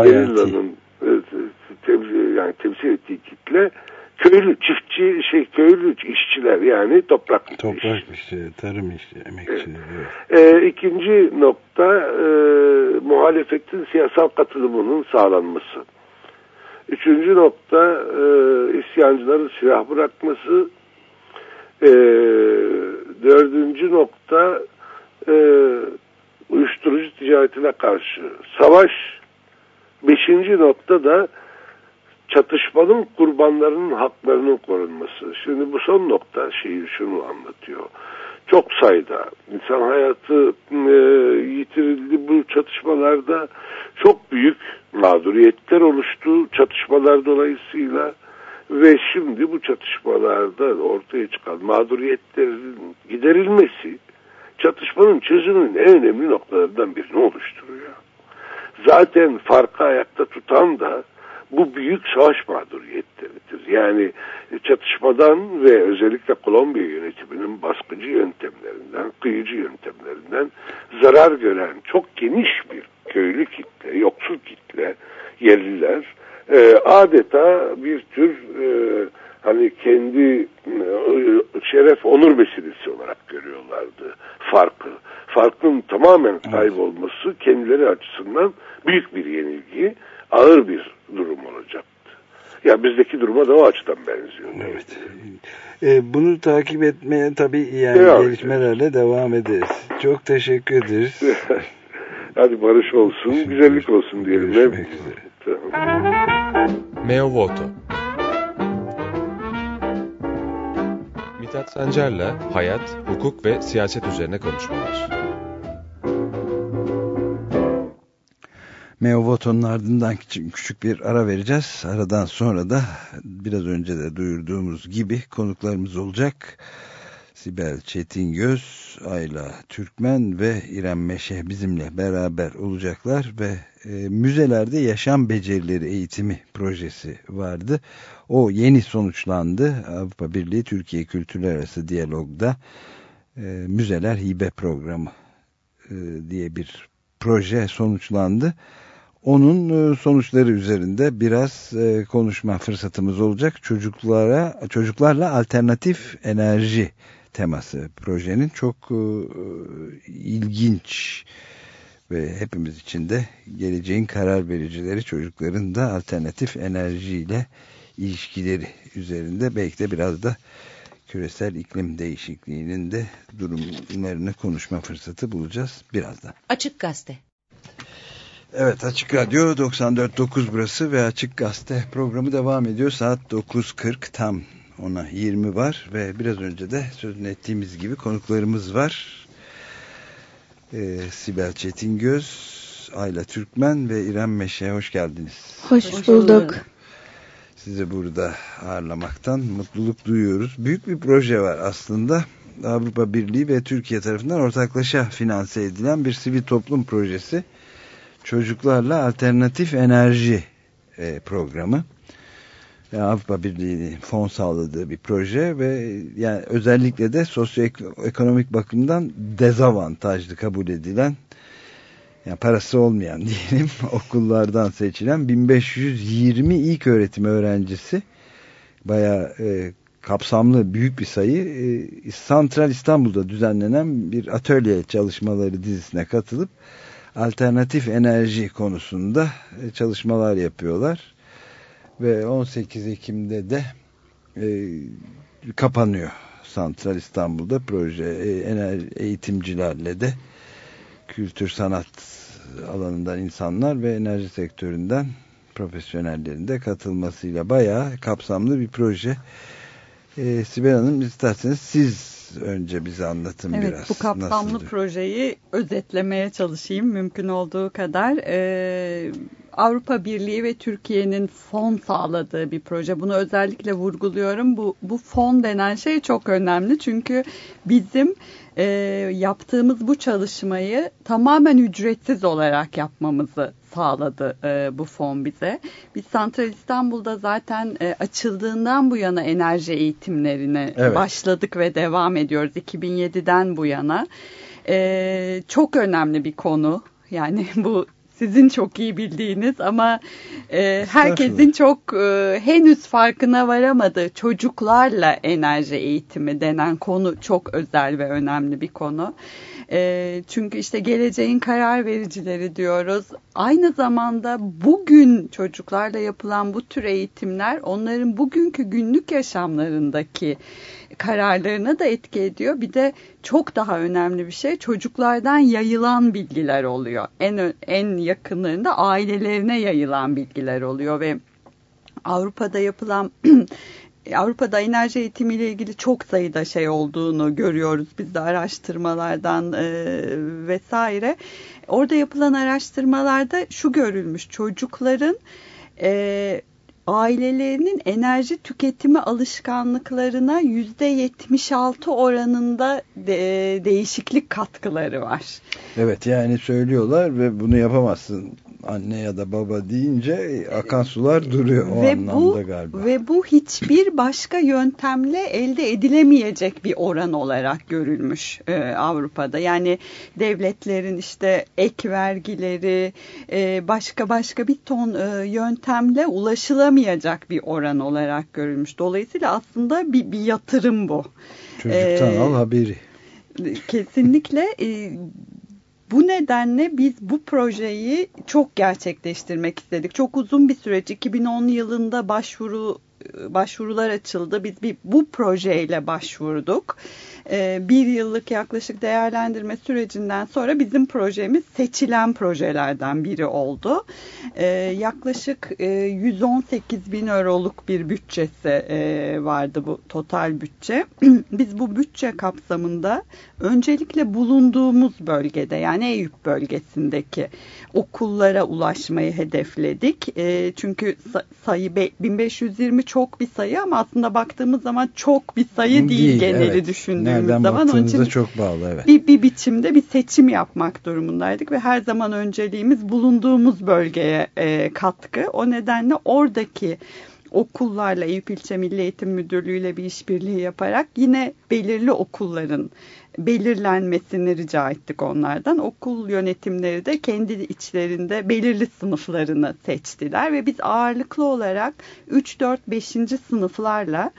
Gerilla'nın e, temsil, yani temsil ettiği kitle köylü, çiftçi, şey köylü işçiler yani toprak Toprak işçi, tarım işçi, emekçi. Evet. E, ikinci nokta e, muhalefetin siyasal katılımının sağlanması. Üçüncü nokta e, isyancıların silah bırakması. E, dördüncü nokta e, uyuşturucu ticaretine karşı savaş. Beşinci nokta da çatışmanın kurbanlarının haklarının korunması. Şimdi bu son nokta şeyi şunu anlatıyor. Çok sayıda insan hayatı e, yitirildi bu çatışmalarda. Çok büyük mağduriyetler oluştu çatışmalar dolayısıyla ve şimdi bu çatışmalarda ortaya çıkan mağduriyetlerin giderilmesi çatışmanın çözümünün en önemli noktalarından birini oluşturuyor. Zaten farkı ayakta tutan da bu büyük savaş mağduriyetleridir. Yani çatışmadan ve özellikle Kolombiya yönetiminin baskıcı yöntemlerinden, kıyıcı yöntemlerinden zarar gören çok geniş bir köylü kitle, yoksul kitle, yerliler e, adeta bir tür e, hani kendi e, şeref onur meselesi olarak görüyorlardı farkı. Farkın tamamen kaybolması kendileri açısından büyük bir yenilgi, ağır bir durum olacaktı. Ya bizdeki duruma da o açıdan benziyor. Evet. E, bunu takip etmeye tabii yani evet. gelişmelerle devam ederiz. Çok teşekkür ederiz. Hadi barış olsun, Teşekkür güzellik olsun diyelim. Görüşmek üzere. Meo Voto Mithat Sancar'la hayat, hukuk ve siyaset üzerine konuşmalar. Meo Voto'nun ardından küçük bir ara vereceğiz. Aradan sonra da biraz önce de duyurduğumuz gibi konuklarımız olacak. Sibel Çetingöz, Ayla Türkmen ve İrem Meşe bizimle beraber olacaklar ve e, müzelerde yaşam becerileri eğitimi projesi vardı. O yeni sonuçlandı. Avrupa Birliği Türkiye Kültürler Arası Diyalog'da e, müzeler hibe programı e, diye bir proje sonuçlandı. Onun e, sonuçları üzerinde biraz e, konuşma fırsatımız olacak. Çocuklara çocuklarla alternatif enerji teması projenin çok e, ilginç ve hepimiz için de geleceğin karar vericileri çocukların da alternatif enerjiyle ilişkileri üzerinde belki de biraz da küresel iklim değişikliğinin de durumlarını konuşma fırsatı bulacağız birazdan. Açık Gazete Evet Açık Radyo 94.9 burası ve Açık Gazete programı devam ediyor. Saat 9.40 tam ona 20 var ve biraz önce de sözünü ettiğimiz gibi konuklarımız var. Ee, Sibel Çetingöz, Ayla Türkmen ve İrem Meşe hoş geldiniz. Hoş, hoş bulduk. Sizi burada ağırlamaktan mutluluk duyuyoruz. Büyük bir proje var aslında. Avrupa Birliği ve Türkiye tarafından ortaklaşa finanse edilen bir sivil toplum projesi. Çocuklarla alternatif enerji e, programı. Yani Avrupa Birliği'nin fon sağladığı bir proje ve yani özellikle de sosyoekonomik bakımdan dezavantajlı kabul edilen yani parası olmayan diyelim okullardan seçilen 1520 ilk öğretim öğrencisi baya e, kapsamlı büyük bir sayı e, Santral İstanbul'da düzenlenen bir atölye çalışmaları dizisine katılıp alternatif enerji konusunda e, çalışmalar yapıyorlar ve 18 Ekim'de de e, kapanıyor Santral İstanbul'da proje e, enerji, eğitimcilerle de kültür sanat alanından insanlar ve enerji sektöründen profesyonellerin de katılmasıyla bayağı kapsamlı bir proje. Ee, Sibel Hanım isterseniz siz önce bize anlatın evet, biraz. Bu kapsamlı Nasıldır? projeyi özetlemeye çalışayım mümkün olduğu kadar. Ee, Avrupa Birliği ve Türkiye'nin fon sağladığı bir proje. Bunu özellikle vurguluyorum. Bu, bu fon denen şey çok önemli. Çünkü bizim e, yaptığımız bu çalışmayı tamamen ücretsiz olarak yapmamızı sağladı e, bu fon bize. Biz Santral İstanbul'da zaten e, açıldığından bu yana enerji eğitimlerine evet. başladık ve devam ediyoruz 2007'den bu yana. E, çok önemli bir konu. Yani bu sizin çok iyi bildiğiniz ama e, herkesin çok e, henüz farkına varamadığı çocuklarla enerji eğitimi denen konu çok özel ve önemli bir konu. E, çünkü işte geleceğin karar vericileri diyoruz. Aynı zamanda bugün çocuklarla yapılan bu tür eğitimler onların bugünkü günlük yaşamlarındaki kararlarına da etki ediyor. Bir de çok daha önemli bir şey çocuklardan yayılan bilgiler oluyor. En en yakınlarında ailelerine yayılan bilgiler oluyor ve Avrupa'da yapılan Avrupa'da enerji eğitimiyle ilgili çok sayıda şey olduğunu görüyoruz biz de araştırmalardan e, vesaire. Orada yapılan araştırmalarda şu görülmüş çocukların e, ailelerinin enerji tüketimi alışkanlıklarına yüzde yetmiş altı oranında de, değişiklik katkıları var. Evet yani söylüyorlar ve bunu yapamazsın anne ya da baba deyince akan sular duruyor o ve anlamda bu, galiba. Ve bu hiçbir başka yöntemle elde edilemeyecek bir oran olarak görülmüş e, Avrupa'da. Yani devletlerin işte ek vergileri e, başka başka bir ton e, yöntemle ulaşılamayacak bir oran olarak görülmüş. Dolayısıyla aslında bir, bir yatırım bu. Çocuktan ee, al haberi. Kesinlikle e, bu nedenle biz bu projeyi çok gerçekleştirmek istedik. Çok uzun bir süreç 2010 yılında başvuru başvurular açıldı. Biz bir bu projeyle başvurduk. Ee, bir yıllık yaklaşık değerlendirme sürecinden sonra bizim projemiz seçilen projelerden biri oldu. Ee, yaklaşık 118 e, bin euroluk bir bütçesi e, vardı bu total bütçe. Biz bu bütçe kapsamında öncelikle bulunduğumuz bölgede yani Eyüp bölgesindeki okullara ulaşmayı hedefledik. E, çünkü sayı 1520 çok bir sayı ama aslında baktığımız zaman çok bir sayı değil, değil geneli evet. düşündüğümüz Nereden zaman. Onun için çok bağlı evet. Bir, bir biçimde bir seçim yapmak durumundaydık ve her zaman önceliğimiz bulunduğumuz bölgeye e, katkı. O nedenle oradaki okullarla Eyüp İlçe Milli Eğitim Müdürlüğü ile bir işbirliği yaparak yine belirli okulların belirlenmesini rica ettik onlardan. Okul yönetimleri de kendi içlerinde belirli sınıflarını seçtiler ve biz ağırlıklı olarak 3, 4, 5. sınıflarla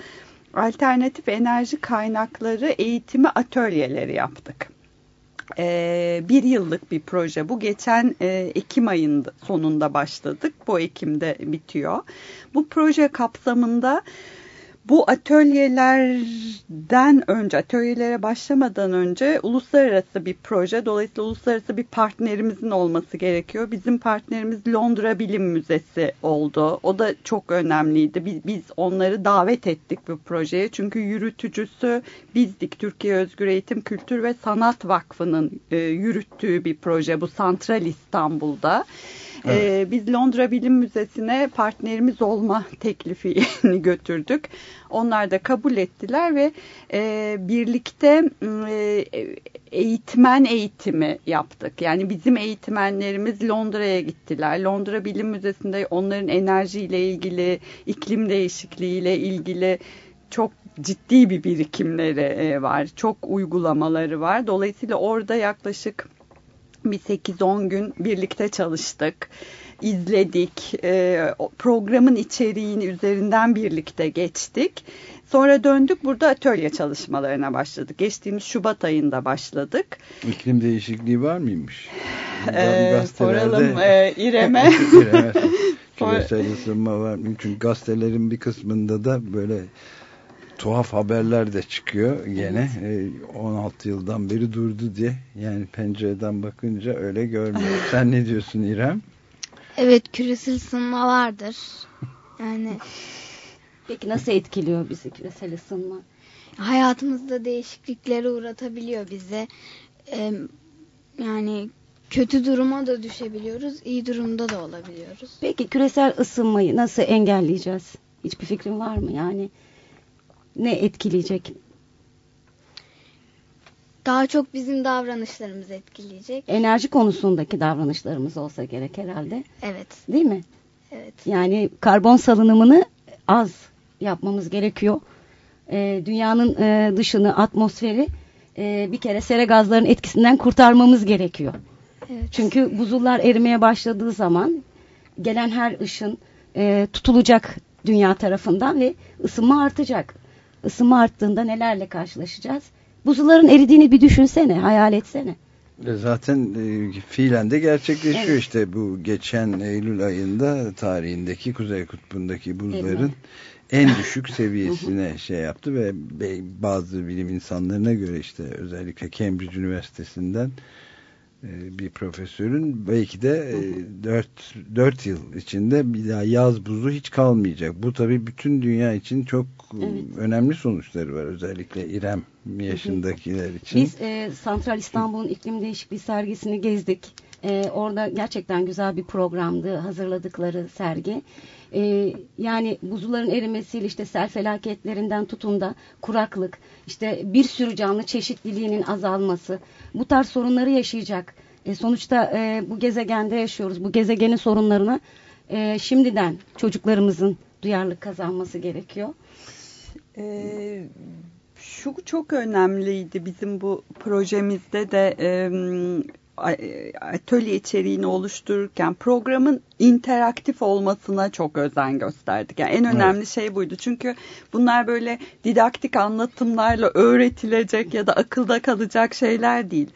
alternatif enerji kaynakları eğitimi atölyeleri yaptık. Ee, bir yıllık bir proje bu. Geçen e, Ekim ayında sonunda başladık. Bu Ekim'de bitiyor. Bu proje kapsamında bu atölyelerden önce, atölyelere başlamadan önce uluslararası bir proje. Dolayısıyla uluslararası bir partnerimizin olması gerekiyor. Bizim partnerimiz Londra Bilim Müzesi oldu. O da çok önemliydi. Biz, biz onları davet ettik bu projeye. Çünkü yürütücüsü bizdik. Türkiye Özgür Eğitim Kültür ve Sanat Vakfı'nın e, yürüttüğü bir proje bu Santral İstanbul'da. Ee, biz Londra Bilim Müzesi'ne partnerimiz olma teklifini götürdük. Onlar da kabul ettiler ve e, birlikte e, eğitmen eğitimi yaptık. Yani bizim eğitmenlerimiz Londra'ya gittiler. Londra Bilim Müzesi'nde onların enerjiyle ilgili, iklim değişikliğiyle ilgili çok ciddi bir birikimleri e, var. Çok uygulamaları var. Dolayısıyla orada yaklaşık bir 8-10 gün birlikte çalıştık, izledik, e, programın içeriğini üzerinden birlikte geçtik. Sonra döndük burada atölye çalışmalarına başladık. Geçtiğimiz Şubat ayında başladık. İklim değişikliği var mıymış? Ee, soralım e, İrem'e. İrem'e. Küresel ısınma var? Çünkü gazetelerin bir kısmında da böyle tuhaf haberler de çıkıyor gene. Evet. 16 yıldan beri durdu diye. Yani pencereden bakınca öyle görmüyor. Sen ne diyorsun İrem? Evet küresel ısınma vardır. Yani Peki nasıl etkiliyor bizi küresel ısınma? Hayatımızda değişikliklere uğratabiliyor bize. Ee, yani kötü duruma da düşebiliyoruz, iyi durumda da olabiliyoruz. Peki küresel ısınmayı nasıl engelleyeceğiz? Hiçbir fikrin var mı? Yani ne etkileyecek? Daha çok bizim davranışlarımız etkileyecek. Enerji konusundaki davranışlarımız olsa gerek herhalde. Evet. Değil mi? Evet. Yani karbon salınımını az yapmamız gerekiyor. Ee, dünyanın e, dışını, atmosferi e, bir kere sera gazların etkisinden kurtarmamız gerekiyor. Evet. Çünkü buzullar erimeye başladığı zaman gelen her ışın e, tutulacak dünya tarafından ve ısınma artacak ısınma arttığında nelerle karşılaşacağız? Buzulların eridiğini bir düşünsene, hayal etsene. E, zaten e, fiilen de gerçekleşiyor evet. işte bu geçen Eylül ayında tarihindeki Kuzey Kutbu'ndaki buzların evet. en düşük seviyesine şey yaptı ve bazı bilim insanlarına göre işte özellikle Cambridge Üniversitesi'nden bir profesörün belki de 4, e, 4 yıl içinde bir daha yaz buzu hiç kalmayacak. Bu tabii bütün dünya için çok e, evet. önemli sonuçları var. Özellikle İrem yaşındakiler için. Biz e, Santral İstanbul'un iklim değişikliği sergisini gezdik. E, orada gerçekten güzel bir programdı hazırladıkları sergi. E, yani buzulların erimesiyle işte sel felaketlerinden tutun da kuraklık, işte bir sürü canlı çeşitliliğinin azalması, bu tarz sorunları yaşayacak. E, sonuçta e, bu gezegende yaşıyoruz. Bu gezegenin sorunlarına e, şimdiden çocuklarımızın duyarlılık kazanması gerekiyor. E, şu çok önemliydi bizim bu projemizde de e, atölye içeriğini oluştururken programın interaktif olmasına çok özen gösterdik. Yani en önemli evet. şey buydu. Çünkü bunlar böyle didaktik anlatımlarla öğretilecek ya da akılda kalacak şeyler değil.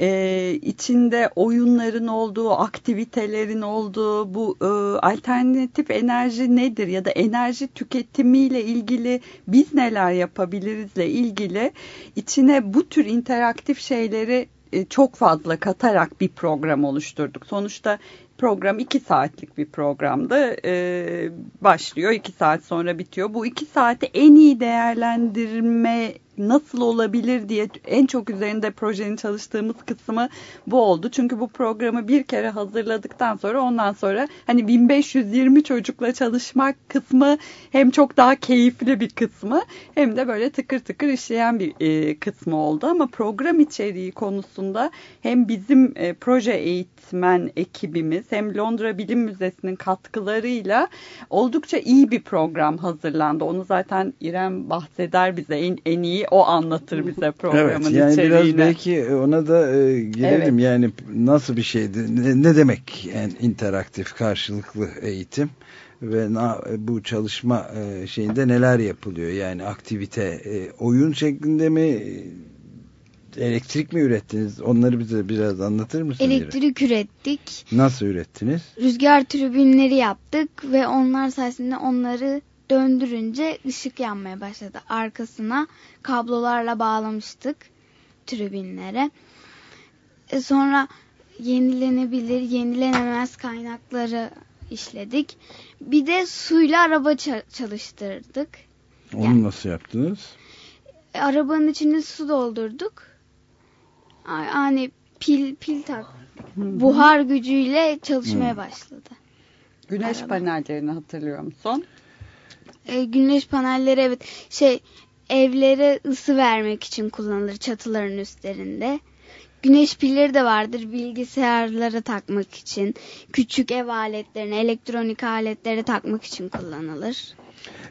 Ee, içinde oyunların olduğu, aktivitelerin olduğu bu e, alternatif enerji nedir ya da enerji tüketimiyle ilgili biz neler yapabilirizle ilgili içine bu tür interaktif şeyleri e, çok fazla katarak bir program oluşturduk. Sonuçta program iki saatlik bir programda e, başlıyor. iki saat sonra bitiyor. Bu iki saati en iyi değerlendirme nasıl olabilir diye en çok üzerinde projenin çalıştığımız kısmı bu oldu. Çünkü bu programı bir kere hazırladıktan sonra ondan sonra hani 1520 çocukla çalışmak kısmı hem çok daha keyifli bir kısmı hem de böyle tıkır tıkır işleyen bir e, kısmı oldu. Ama program içeriği konusunda hem bizim e, proje eğitmen ekibimiz hem Londra Bilim Müzesi'nin katkılarıyla oldukça iyi bir program hazırlandı. Onu zaten İrem bahseder bize en, en iyi o anlatır bize programın evet, yani içeriğini. biraz belki ona da e, girelim evet. yani nasıl bir şeydi ne, ne demek yani interaktif karşılıklı eğitim ve na, bu çalışma e, şeyinde neler yapılıyor yani aktivite e, oyun şeklinde mi elektrik mi ürettiniz? Onları bize biraz anlatır mısınız? Elektrik ürettik. Nasıl ürettiniz? Rüzgar tribünleri yaptık ve onlar sayesinde onları döndürünce ışık yanmaya başladı. Arkasına kablolarla bağlamıştık tribünlere. E sonra yenilenebilir, yenilenemez kaynakları işledik. Bir de suyla araba çalıştırdık. Onu yani, nasıl yaptınız? E, arabanın içine su doldurduk. Yani pil pil tak buhar gücüyle çalışmaya başladı. Güneş Araba. panellerini hatırlıyor musun? E, güneş panelleri evet şey evlere ısı vermek için kullanılır çatıların üstlerinde. Güneş pilleri de vardır bilgisayarlara takmak için, küçük ev aletlerine, elektronik aletlere takmak için kullanılır.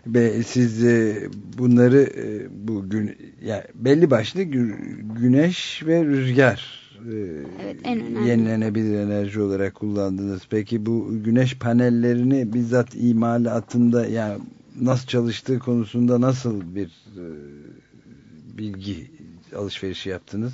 Ve siz e, bunları e, bu gün yani belli başlı güneş ve rüzgar e, evet, en önemli. yenilenebilir enerji olarak kullandınız. Peki bu güneş panellerini bizzat imalatında yani nasıl çalıştığı konusunda nasıl bir bilgi alışverişi yaptınız?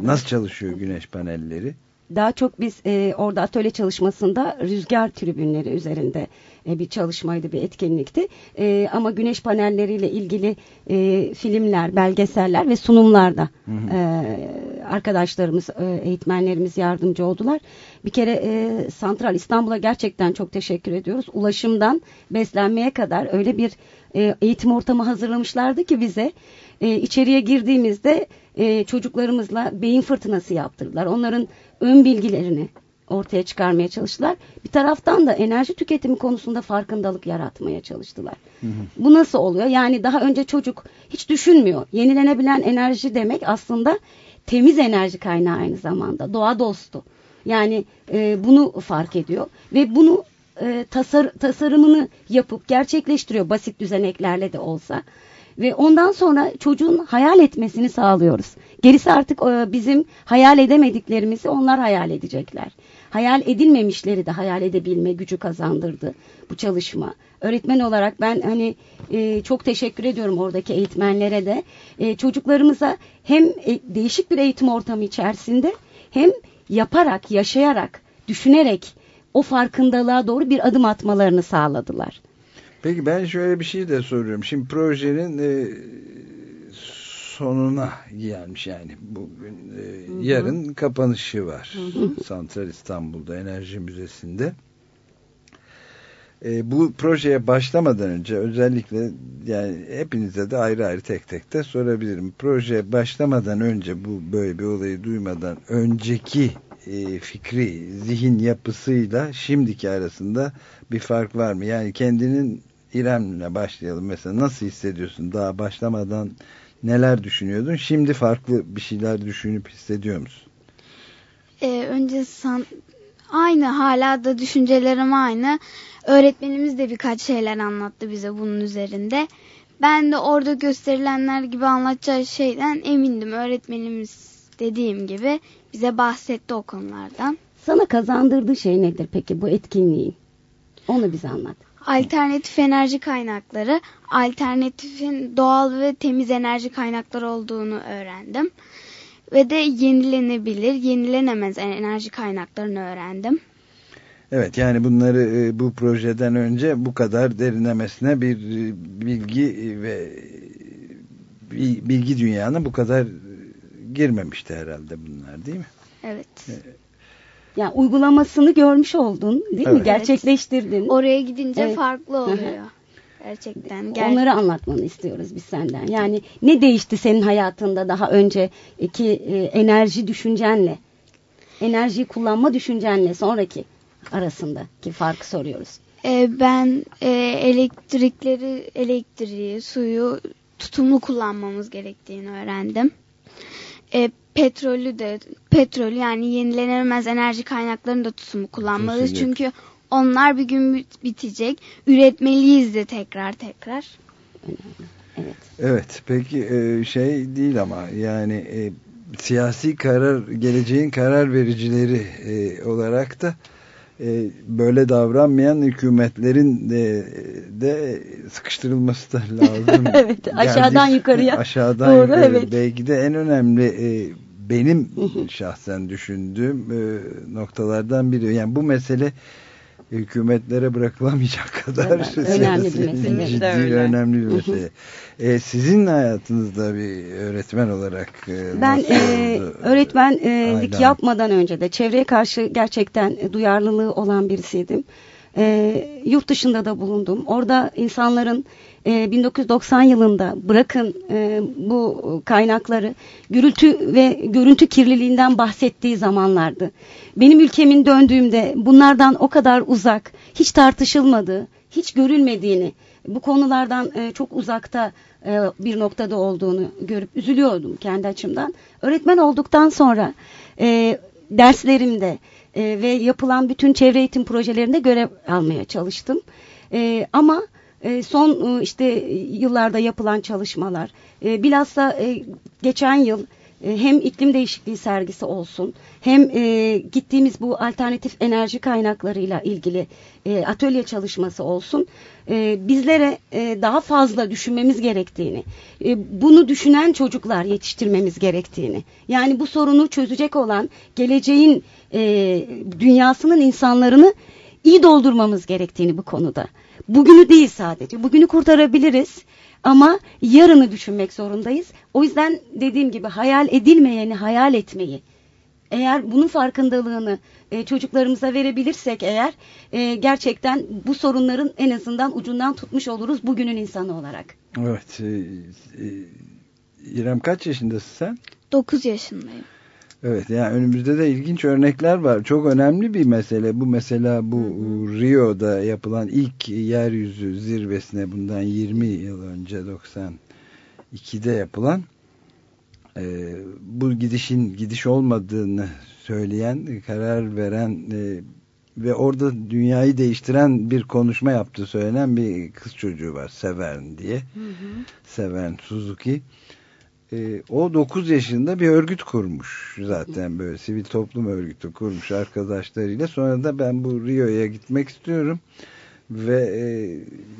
Nasıl çalışıyor güneş panelleri? Daha çok biz e, orada atölye çalışmasında rüzgar tribünleri üzerinde e, bir çalışmaydı, bir etkinlikti. E, ama güneş panelleriyle ilgili e, filmler, belgeseller ve sunumlarda hı hı. E, arkadaşlarımız, e, eğitmenlerimiz yardımcı oldular. Bir kere e, Santral İstanbul'a gerçekten çok teşekkür ediyoruz. Ulaşımdan beslenmeye kadar öyle bir e, eğitim ortamı hazırlamışlardı ki bize. E, içeriye girdiğimizde e, çocuklarımızla beyin fırtınası yaptırdılar. Onların ön bilgilerini ortaya çıkarmaya çalıştılar. Bir taraftan da enerji tüketimi konusunda farkındalık yaratmaya çalıştılar. Hı hı. Bu nasıl oluyor? Yani daha önce çocuk hiç düşünmüyor. Yenilenebilen enerji demek aslında temiz enerji kaynağı aynı zamanda. Doğa dostu. Yani e, bunu fark ediyor ve bunu e, tasar, tasarımını yapıp gerçekleştiriyor basit düzeneklerle de olsa. Ve ondan sonra çocuğun hayal etmesini sağlıyoruz. Gerisi artık e, bizim hayal edemediklerimizi onlar hayal edecekler. Hayal edilmemişleri de hayal edebilme gücü kazandırdı bu çalışma. Öğretmen olarak ben hani e, çok teşekkür ediyorum oradaki eğitmenlere de. E, çocuklarımıza hem e, değişik bir eğitim ortamı içerisinde hem yaparak, yaşayarak, düşünerek o farkındalığa doğru bir adım atmalarını sağladılar. Peki ben şöyle bir şey de soruyorum. Şimdi projenin e, sonuna gelmiş yani bugün e, hı hı. yarın kapanışı var. Hı hı. Santral İstanbul'da Enerji Müzesi'nde. E, bu projeye başlamadan önce özellikle yani hepinize de ayrı ayrı tek tek de sorabilirim. Projeye başlamadan önce bu böyle bir olayı duymadan önceki e, fikri zihin yapısıyla şimdiki arasında bir fark var mı? Yani kendinin İrem'le başlayalım. Mesela nasıl hissediyorsun? Daha başlamadan neler düşünüyordun? Şimdi farklı bir şeyler düşünüp hissediyor musun? Ee, önce san aynı hala da düşüncelerim aynı. Öğretmenimiz de birkaç şeyler anlattı bize bunun üzerinde. Ben de orada gösterilenler gibi anlatacağı şeyden emindim. Öğretmenimiz dediğim gibi bize bahsetti o konulardan. Sana kazandırdığı şey nedir peki bu etkinliğin? Onu bize anlat alternatif enerji kaynakları, alternatifin doğal ve temiz enerji kaynakları olduğunu öğrendim. Ve de yenilenebilir, yenilenemez enerji kaynaklarını öğrendim. Evet yani bunları e, bu projeden önce bu kadar derinlemesine bir e, bilgi ve bilgi dünyana bu kadar girmemişti herhalde bunlar değil mi? Evet. Yani uygulamasını görmüş oldun değil evet. mi? Gerçekleştirdin. Oraya gidince evet. farklı oluyor. Gerçekten. Ger Onları anlatmanı istiyoruz biz senden. Yani ne değişti senin hayatında daha önceki e, enerji düşüncenle, enerjiyi kullanma düşüncenle sonraki arasındaki farkı soruyoruz. E, ben e, elektrikleri, elektriği, suyu tutumlu kullanmamız gerektiğini öğrendim. E, petrolü de petrol yani yenilenemez enerji kaynaklarını da tutumu kullanmalıyız. Kesinlikle. Çünkü onlar bir gün bitecek. Üretmeliyiz de tekrar tekrar. Evet. Evet. Peki e, şey değil ama yani e, siyasi karar geleceğin karar vericileri e, olarak da böyle davranmayan hükümetlerin de, de sıkıştırılması da lazım. evet, aşağıdan Geldik, yukarıya. Aşağıdan Doğru, yukarı. Evet. Belki de en önemli e, benim şahsen düşündüğüm e, noktalardan biri. Yani bu mesele hükümetlere bırakılamayacak kadar Evet, önemli bir mesele. ciddi Öyle. önemli bir mesele. e, sizin hayatınızda bir öğretmen olarak e, Ben e, öğretmenlik Ayla. yapmadan önce de çevreye karşı gerçekten duyarlılığı olan birisiydim. E, yurt dışında da bulundum. Orada insanların e, 1990 yılında bırakın e, bu kaynakları gürültü ve görüntü kirliliğinden bahsettiği zamanlardı. Benim ülkemin döndüğümde bunlardan o kadar uzak, hiç tartışılmadığı, hiç görülmediğini, bu konulardan e, çok uzakta e, bir noktada olduğunu görüp üzülüyordum kendi açımdan. Öğretmen olduktan sonra e, derslerimde e, ve yapılan bütün çevre eğitim projelerinde görev almaya çalıştım. E, ama e, son e, işte yıllarda yapılan çalışmalar, e, bilhassa e, geçen yıl e, hem iklim değişikliği sergisi olsun, hem e, gittiğimiz bu alternatif enerji kaynaklarıyla ilgili e, atölye çalışması olsun, e, bizlere e, daha fazla düşünmemiz gerektiğini, e, bunu düşünen çocuklar yetiştirmemiz gerektiğini, yani bu sorunu çözecek olan geleceğin e, dünyasının insanlarını iyi doldurmamız gerektiğini bu konuda. Bugünü değil sadece, bugünü kurtarabiliriz. Ama yarını düşünmek zorundayız. O yüzden dediğim gibi hayal edilmeyeni hayal etmeyi, eğer bunun farkındalığını e, çocuklarımıza verebilirsek eğer e, gerçekten bu sorunların en azından ucundan tutmuş oluruz bugünün insanı olarak. Evet. E, e, İrem kaç yaşındasın sen? 9 yaşındayım. Evet yani önümüzde de ilginç örnekler var. Çok önemli bir mesele. Bu mesela bu Rio'da yapılan ilk yeryüzü zirvesine bundan 20 yıl önce 92'de yapılan e, bu gidişin gidiş olmadığını söyleyen, karar veren e, ve orada dünyayı değiştiren bir konuşma yaptığı söylenen bir kız çocuğu var Severn diye. Hı hı. Severn Suzuki. E, o 9 yaşında bir örgüt kurmuş zaten böyle sivil toplum örgütü kurmuş arkadaşlarıyla. Sonra da ben bu Rio'ya gitmek istiyorum ve e,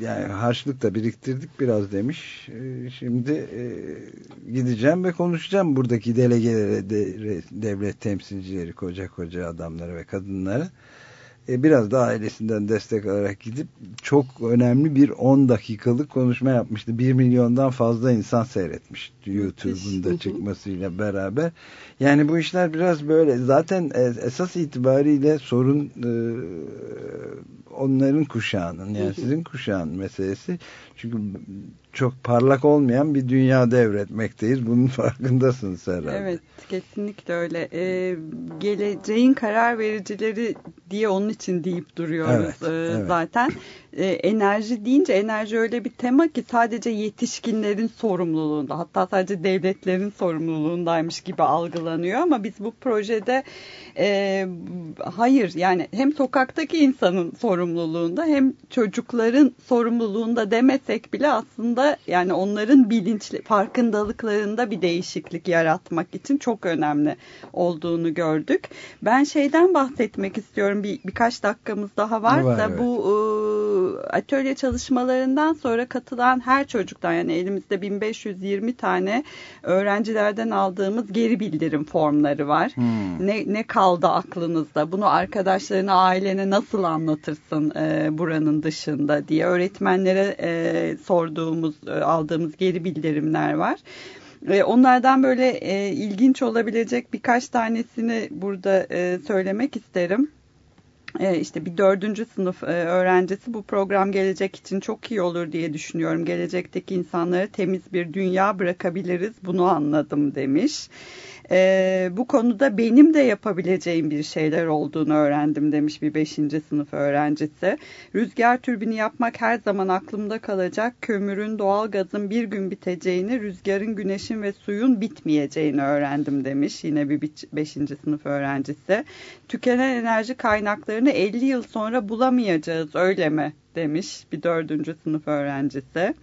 yani harçlık da biriktirdik biraz demiş. E, şimdi e, gideceğim ve konuşacağım buradaki delegelere, de, devlet temsilcileri, koca koca adamlara ve kadınlara. E, biraz da ailesinden destek alarak gidip çok önemli bir 10 dakikalık konuşma yapmıştı. 1 milyondan fazla insan seyretmiş YouTube'un da çıkmasıyla beraber. Yani bu işler biraz böyle zaten esas itibariyle sorun e, onların kuşağının yani sizin kuşağın meselesi. Çünkü çok parlak olmayan bir dünya devretmekteyiz. Bunun farkındasınız herhalde. Evet kesinlikle öyle. Ee, geleceğin karar vericileri diye onun için deyip duruyoruz evet, ee, evet. zaten. Ee, enerji deyince enerji öyle bir tema ki sadece yetişkinlerin sorumluluğunda hatta sadece devletlerin sorumluluğundaymış gibi algılanıyor ama biz bu projede e, hayır yani hem sokaktaki insanın sorumluluğunda hem çocukların sorumluluğunda demesek bile aslında yani onların bilinçli farkındalıklarında bir değişiklik yaratmak için çok önemli olduğunu gördük. Ben şeyden bahsetmek istiyorum bir birkaç dakikamız daha varsa var, evet. bu e, atölye çalışmalarından sonra katılan her çocuktan yani elimizde 1520 tane öğrencilerden aldığımız geri bildirim formları var. Hmm. Ne ne kaldı aklınızda? Bunu arkadaşlarına, ailene nasıl anlatırsın e, buranın dışında diye öğretmenlere e, sorduğumuz, e, aldığımız geri bildirimler var. E, onlardan böyle e, ilginç olabilecek birkaç tanesini burada e, söylemek isterim. E, işte bir dördüncü sınıf e, öğrencisi bu program gelecek için çok iyi olur diye düşünüyorum. Gelecekteki insanlara temiz bir dünya bırakabiliriz bunu anladım demiş. E, bu konuda benim de yapabileceğim bir şeyler olduğunu öğrendim demiş bir beşinci sınıf öğrencisi. Rüzgar türbini yapmak her zaman aklımda kalacak. Kömürün, doğalgazın bir gün biteceğini, rüzgarın, güneşin ve suyun bitmeyeceğini öğrendim demiş yine bir beşinci sınıf öğrencisi. Tükenen enerji kaynaklarını 50 yıl sonra bulamayacağız öyle mi demiş bir dördüncü sınıf öğrencisi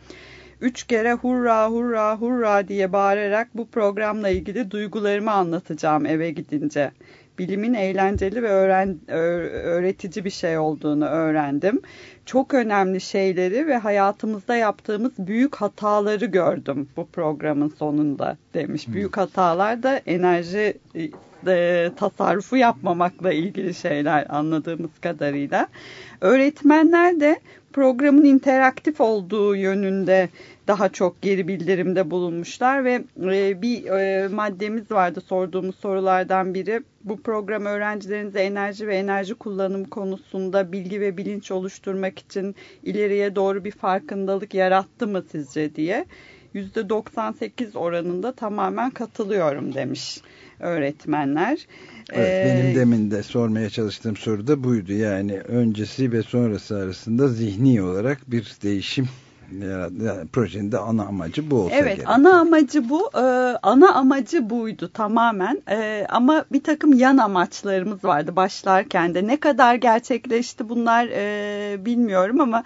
üç kere hurra hurra hurra diye bağırarak bu programla ilgili duygularımı anlatacağım eve gidince. Bilimin eğlenceli ve öğren, öğretici bir şey olduğunu öğrendim. çok önemli şeyleri ve hayatımızda yaptığımız büyük hataları gördüm bu programın sonunda demiş. Büyük hatalar da enerji e, tasarrufu yapmamakla ilgili şeyler anladığımız kadarıyla. Öğretmenler de programın interaktif olduğu yönünde daha çok geri bildirimde bulunmuşlar ve e, bir e, maddemiz vardı sorduğumuz sorulardan biri. Bu program öğrencilerinize enerji ve enerji kullanım konusunda bilgi ve bilinç oluşturmak için ileriye doğru bir farkındalık yarattı mı sizce diye. %98 oranında tamamen katılıyorum demiş öğretmenler. Evet, ee, benim demin de sormaya çalıştığım soru da buydu. Yani öncesi ve sonrası arasında zihni olarak bir değişim yani projenin de ana amacı bu olsa Evet gerek. ana amacı bu. Ee, ana amacı buydu tamamen. Ee, ama bir takım yan amaçlarımız vardı başlarken de. Ne kadar gerçekleşti bunlar e, bilmiyorum ama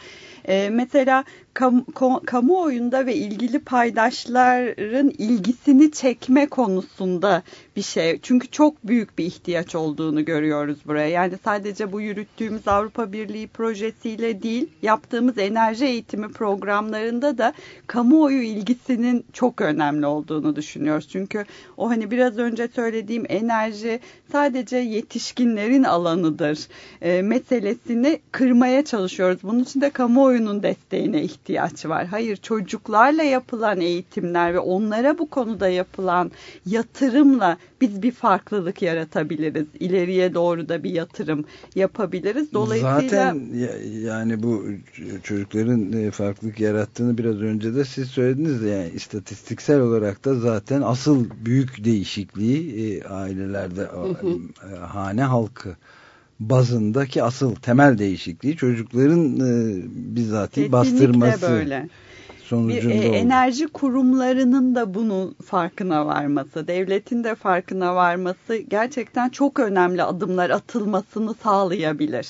e, mesela kam, kom, kamuoyunda ve ilgili paydaşların ilgisini çekme konusunda bir şey. Çünkü çok büyük bir ihtiyaç olduğunu görüyoruz buraya. Yani sadece bu yürüttüğümüz Avrupa Birliği projesiyle değil, yaptığımız enerji eğitimi programlarında da kamuoyu ilgisinin çok önemli olduğunu düşünüyoruz. Çünkü o hani biraz önce söylediğim enerji sadece yetişkinlerin alanıdır e, meselesini kırmaya çalışıyoruz. Bunun için de kamuoyunun desteğine ihtiyaç ihtiyaç var. Hayır çocuklarla yapılan eğitimler ve onlara bu konuda yapılan yatırımla biz bir farklılık yaratabiliriz. İleriye doğru da bir yatırım yapabiliriz. Dolayısıyla Zaten yani bu çocukların e, farklılık yarattığını biraz önce de siz söylediniz yani istatistiksel olarak da zaten asıl büyük değişikliği e, ailelerde. E, hane halkı bazındaki asıl temel değişikliği çocukların e, bizatihi bastırması. böyle. Bir, e, enerji kurumlarının da bunun farkına varması, devletin de farkına varması gerçekten çok önemli adımlar atılmasını sağlayabilir.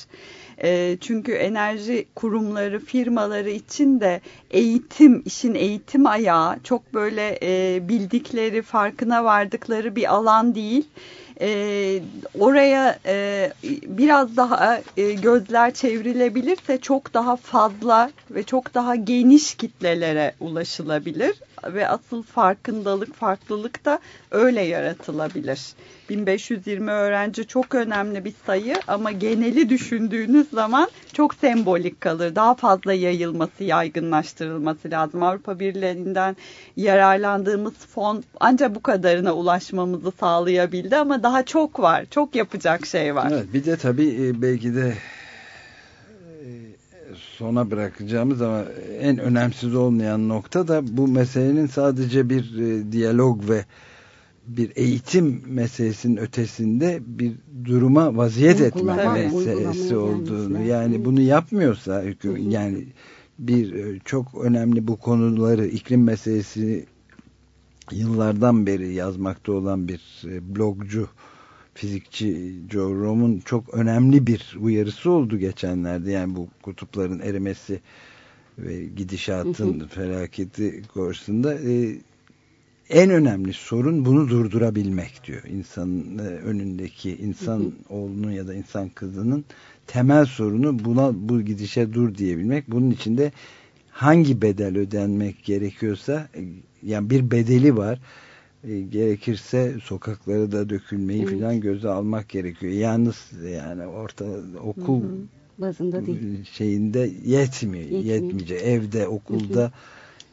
E, çünkü enerji kurumları, firmaları için de eğitim, işin eğitim ayağı çok böyle e, bildikleri, farkına vardıkları bir alan değil e, oraya e, biraz daha e, gözler çevrilebilirse çok daha fazla ve çok daha geniş kitlelere ulaşılabilir ve asıl farkındalık, farklılık da öyle yaratılabilir. 1520 öğrenci çok önemli bir sayı ama geneli düşündüğünüz zaman çok sembolik kalır. Daha fazla yayılması, yaygınlaştırılması lazım. Avrupa Birliği'nden yararlandığımız fon ancak bu kadarına ulaşmamızı sağlayabildi ama daha çok var. Çok yapacak şey var. Evet, bir de tabii e, belki de sona bırakacağımız ama en önemsiz olmayan nokta da bu meselenin sadece bir e, diyalog ve bir eğitim meselesinin ötesinde bir duruma vaziyet etme meselesi olduğunu yani bunu yapmıyorsa yani bir e, çok önemli bu konuları iklim meselesi yıllardan beri yazmakta olan bir e, blogcu fizikçi Joe Rome'un çok önemli bir uyarısı oldu geçenlerde yani bu kutupların erimesi ve gidişatın felaketi karşısında e, en önemli sorun bunu durdurabilmek diyor. İnsanın e, önündeki insan oğlunun ya da insan kızının temel sorunu buna bu gidişe dur diyebilmek. Bunun içinde hangi bedel ödenmek gerekiyorsa e, yani bir bedeli var. E, gerekirse sokaklara da dökülmeyi evet. filan göze almak gerekiyor. Yalnız yani orta okul hı hı. bazında değil. şeyinde yetmiyor. Yetmiyor. Yetmeyecek. Evde, okulda hı hı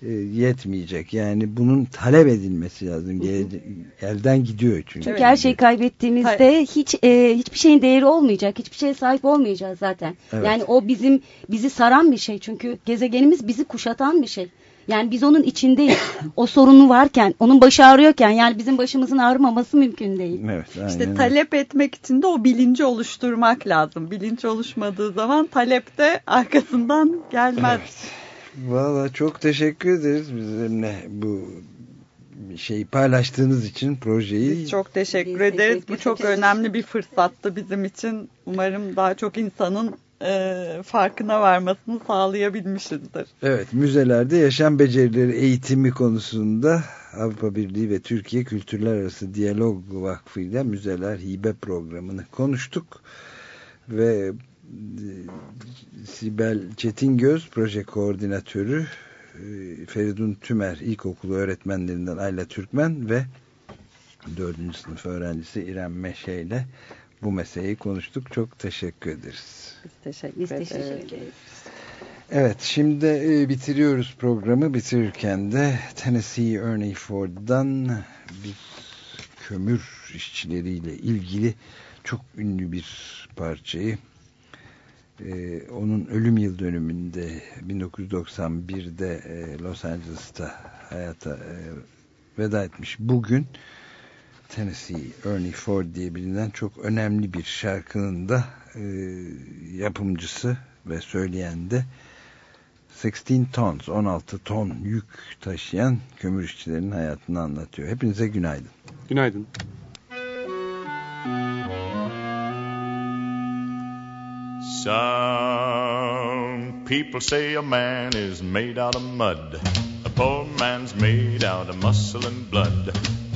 e, yetmeyecek. Yani bunun talep edilmesi lazım. Gelece elden gidiyor çünkü. Çünkü her şeyi kaybettiğimizde hiç e, hiçbir şeyin değeri olmayacak. Hiçbir şeye sahip olmayacağız zaten. Evet. Yani o bizim bizi saran bir şey. Çünkü gezegenimiz bizi kuşatan bir şey. Yani biz onun içindeyiz. o sorunu varken, onun başı ağrıyorken yani bizim başımızın ağrımaması mümkün değil. Evet, aynen. İşte talep etmek için de o bilinci oluşturmak lazım. Bilinç oluşmadığı zaman talep de arkasından gelmez. Evet. Valla çok teşekkür ederiz bizimle bu şeyi paylaştığınız için projeyi. Biz çok teşekkür Biz ederiz. Teşekkür bu çok ederiz. önemli bir fırsattı bizim için. Umarım daha çok insanın e, farkına varmasını sağlayabilmişizdir. Evet müzelerde yaşam becerileri eğitimi konusunda Avrupa Birliği ve Türkiye Kültürler Arası Diyalog Vakfı ile Müzeler Hibe programını konuştuk. Ve Sibel Çetingöz proje koordinatörü e, Feridun Tümer ilkokulu öğretmenlerinden Ayla Türkmen ve 4. sınıf öğrencisi İrem Meşe ile bu meseleyi konuştuk. Çok teşekkür ederiz. Biz teşekkür, Biz ederiz. teşekkür ederiz. Evet şimdi e, bitiriyoruz programı. Bitirirken de Tennessee Ernie Ford'dan bir kömür işçileriyle ilgili çok ünlü bir parçayı e, onun ölüm yıl dönümünde 1991'de e, Los Angeles'ta hayata e, veda etmiş bugün Tennessee Ernie Ford diye bilinen çok önemli bir şarkının da e, yapımcısı ve söyleyen de 16 tons 16 ton yük taşıyan kömür işçilerinin hayatını anlatıyor. Hepinize günaydın. Günaydın. Some people say a man is made out of mud. A poor man's made out of muscle and blood.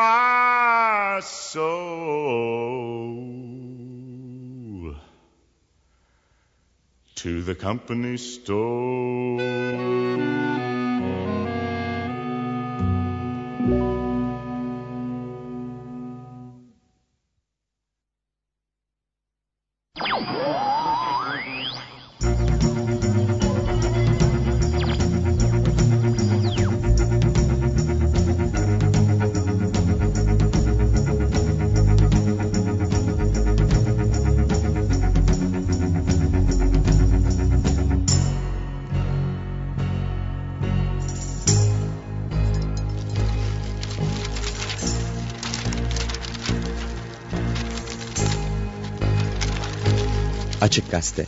my soul to the company store. Açık Gazete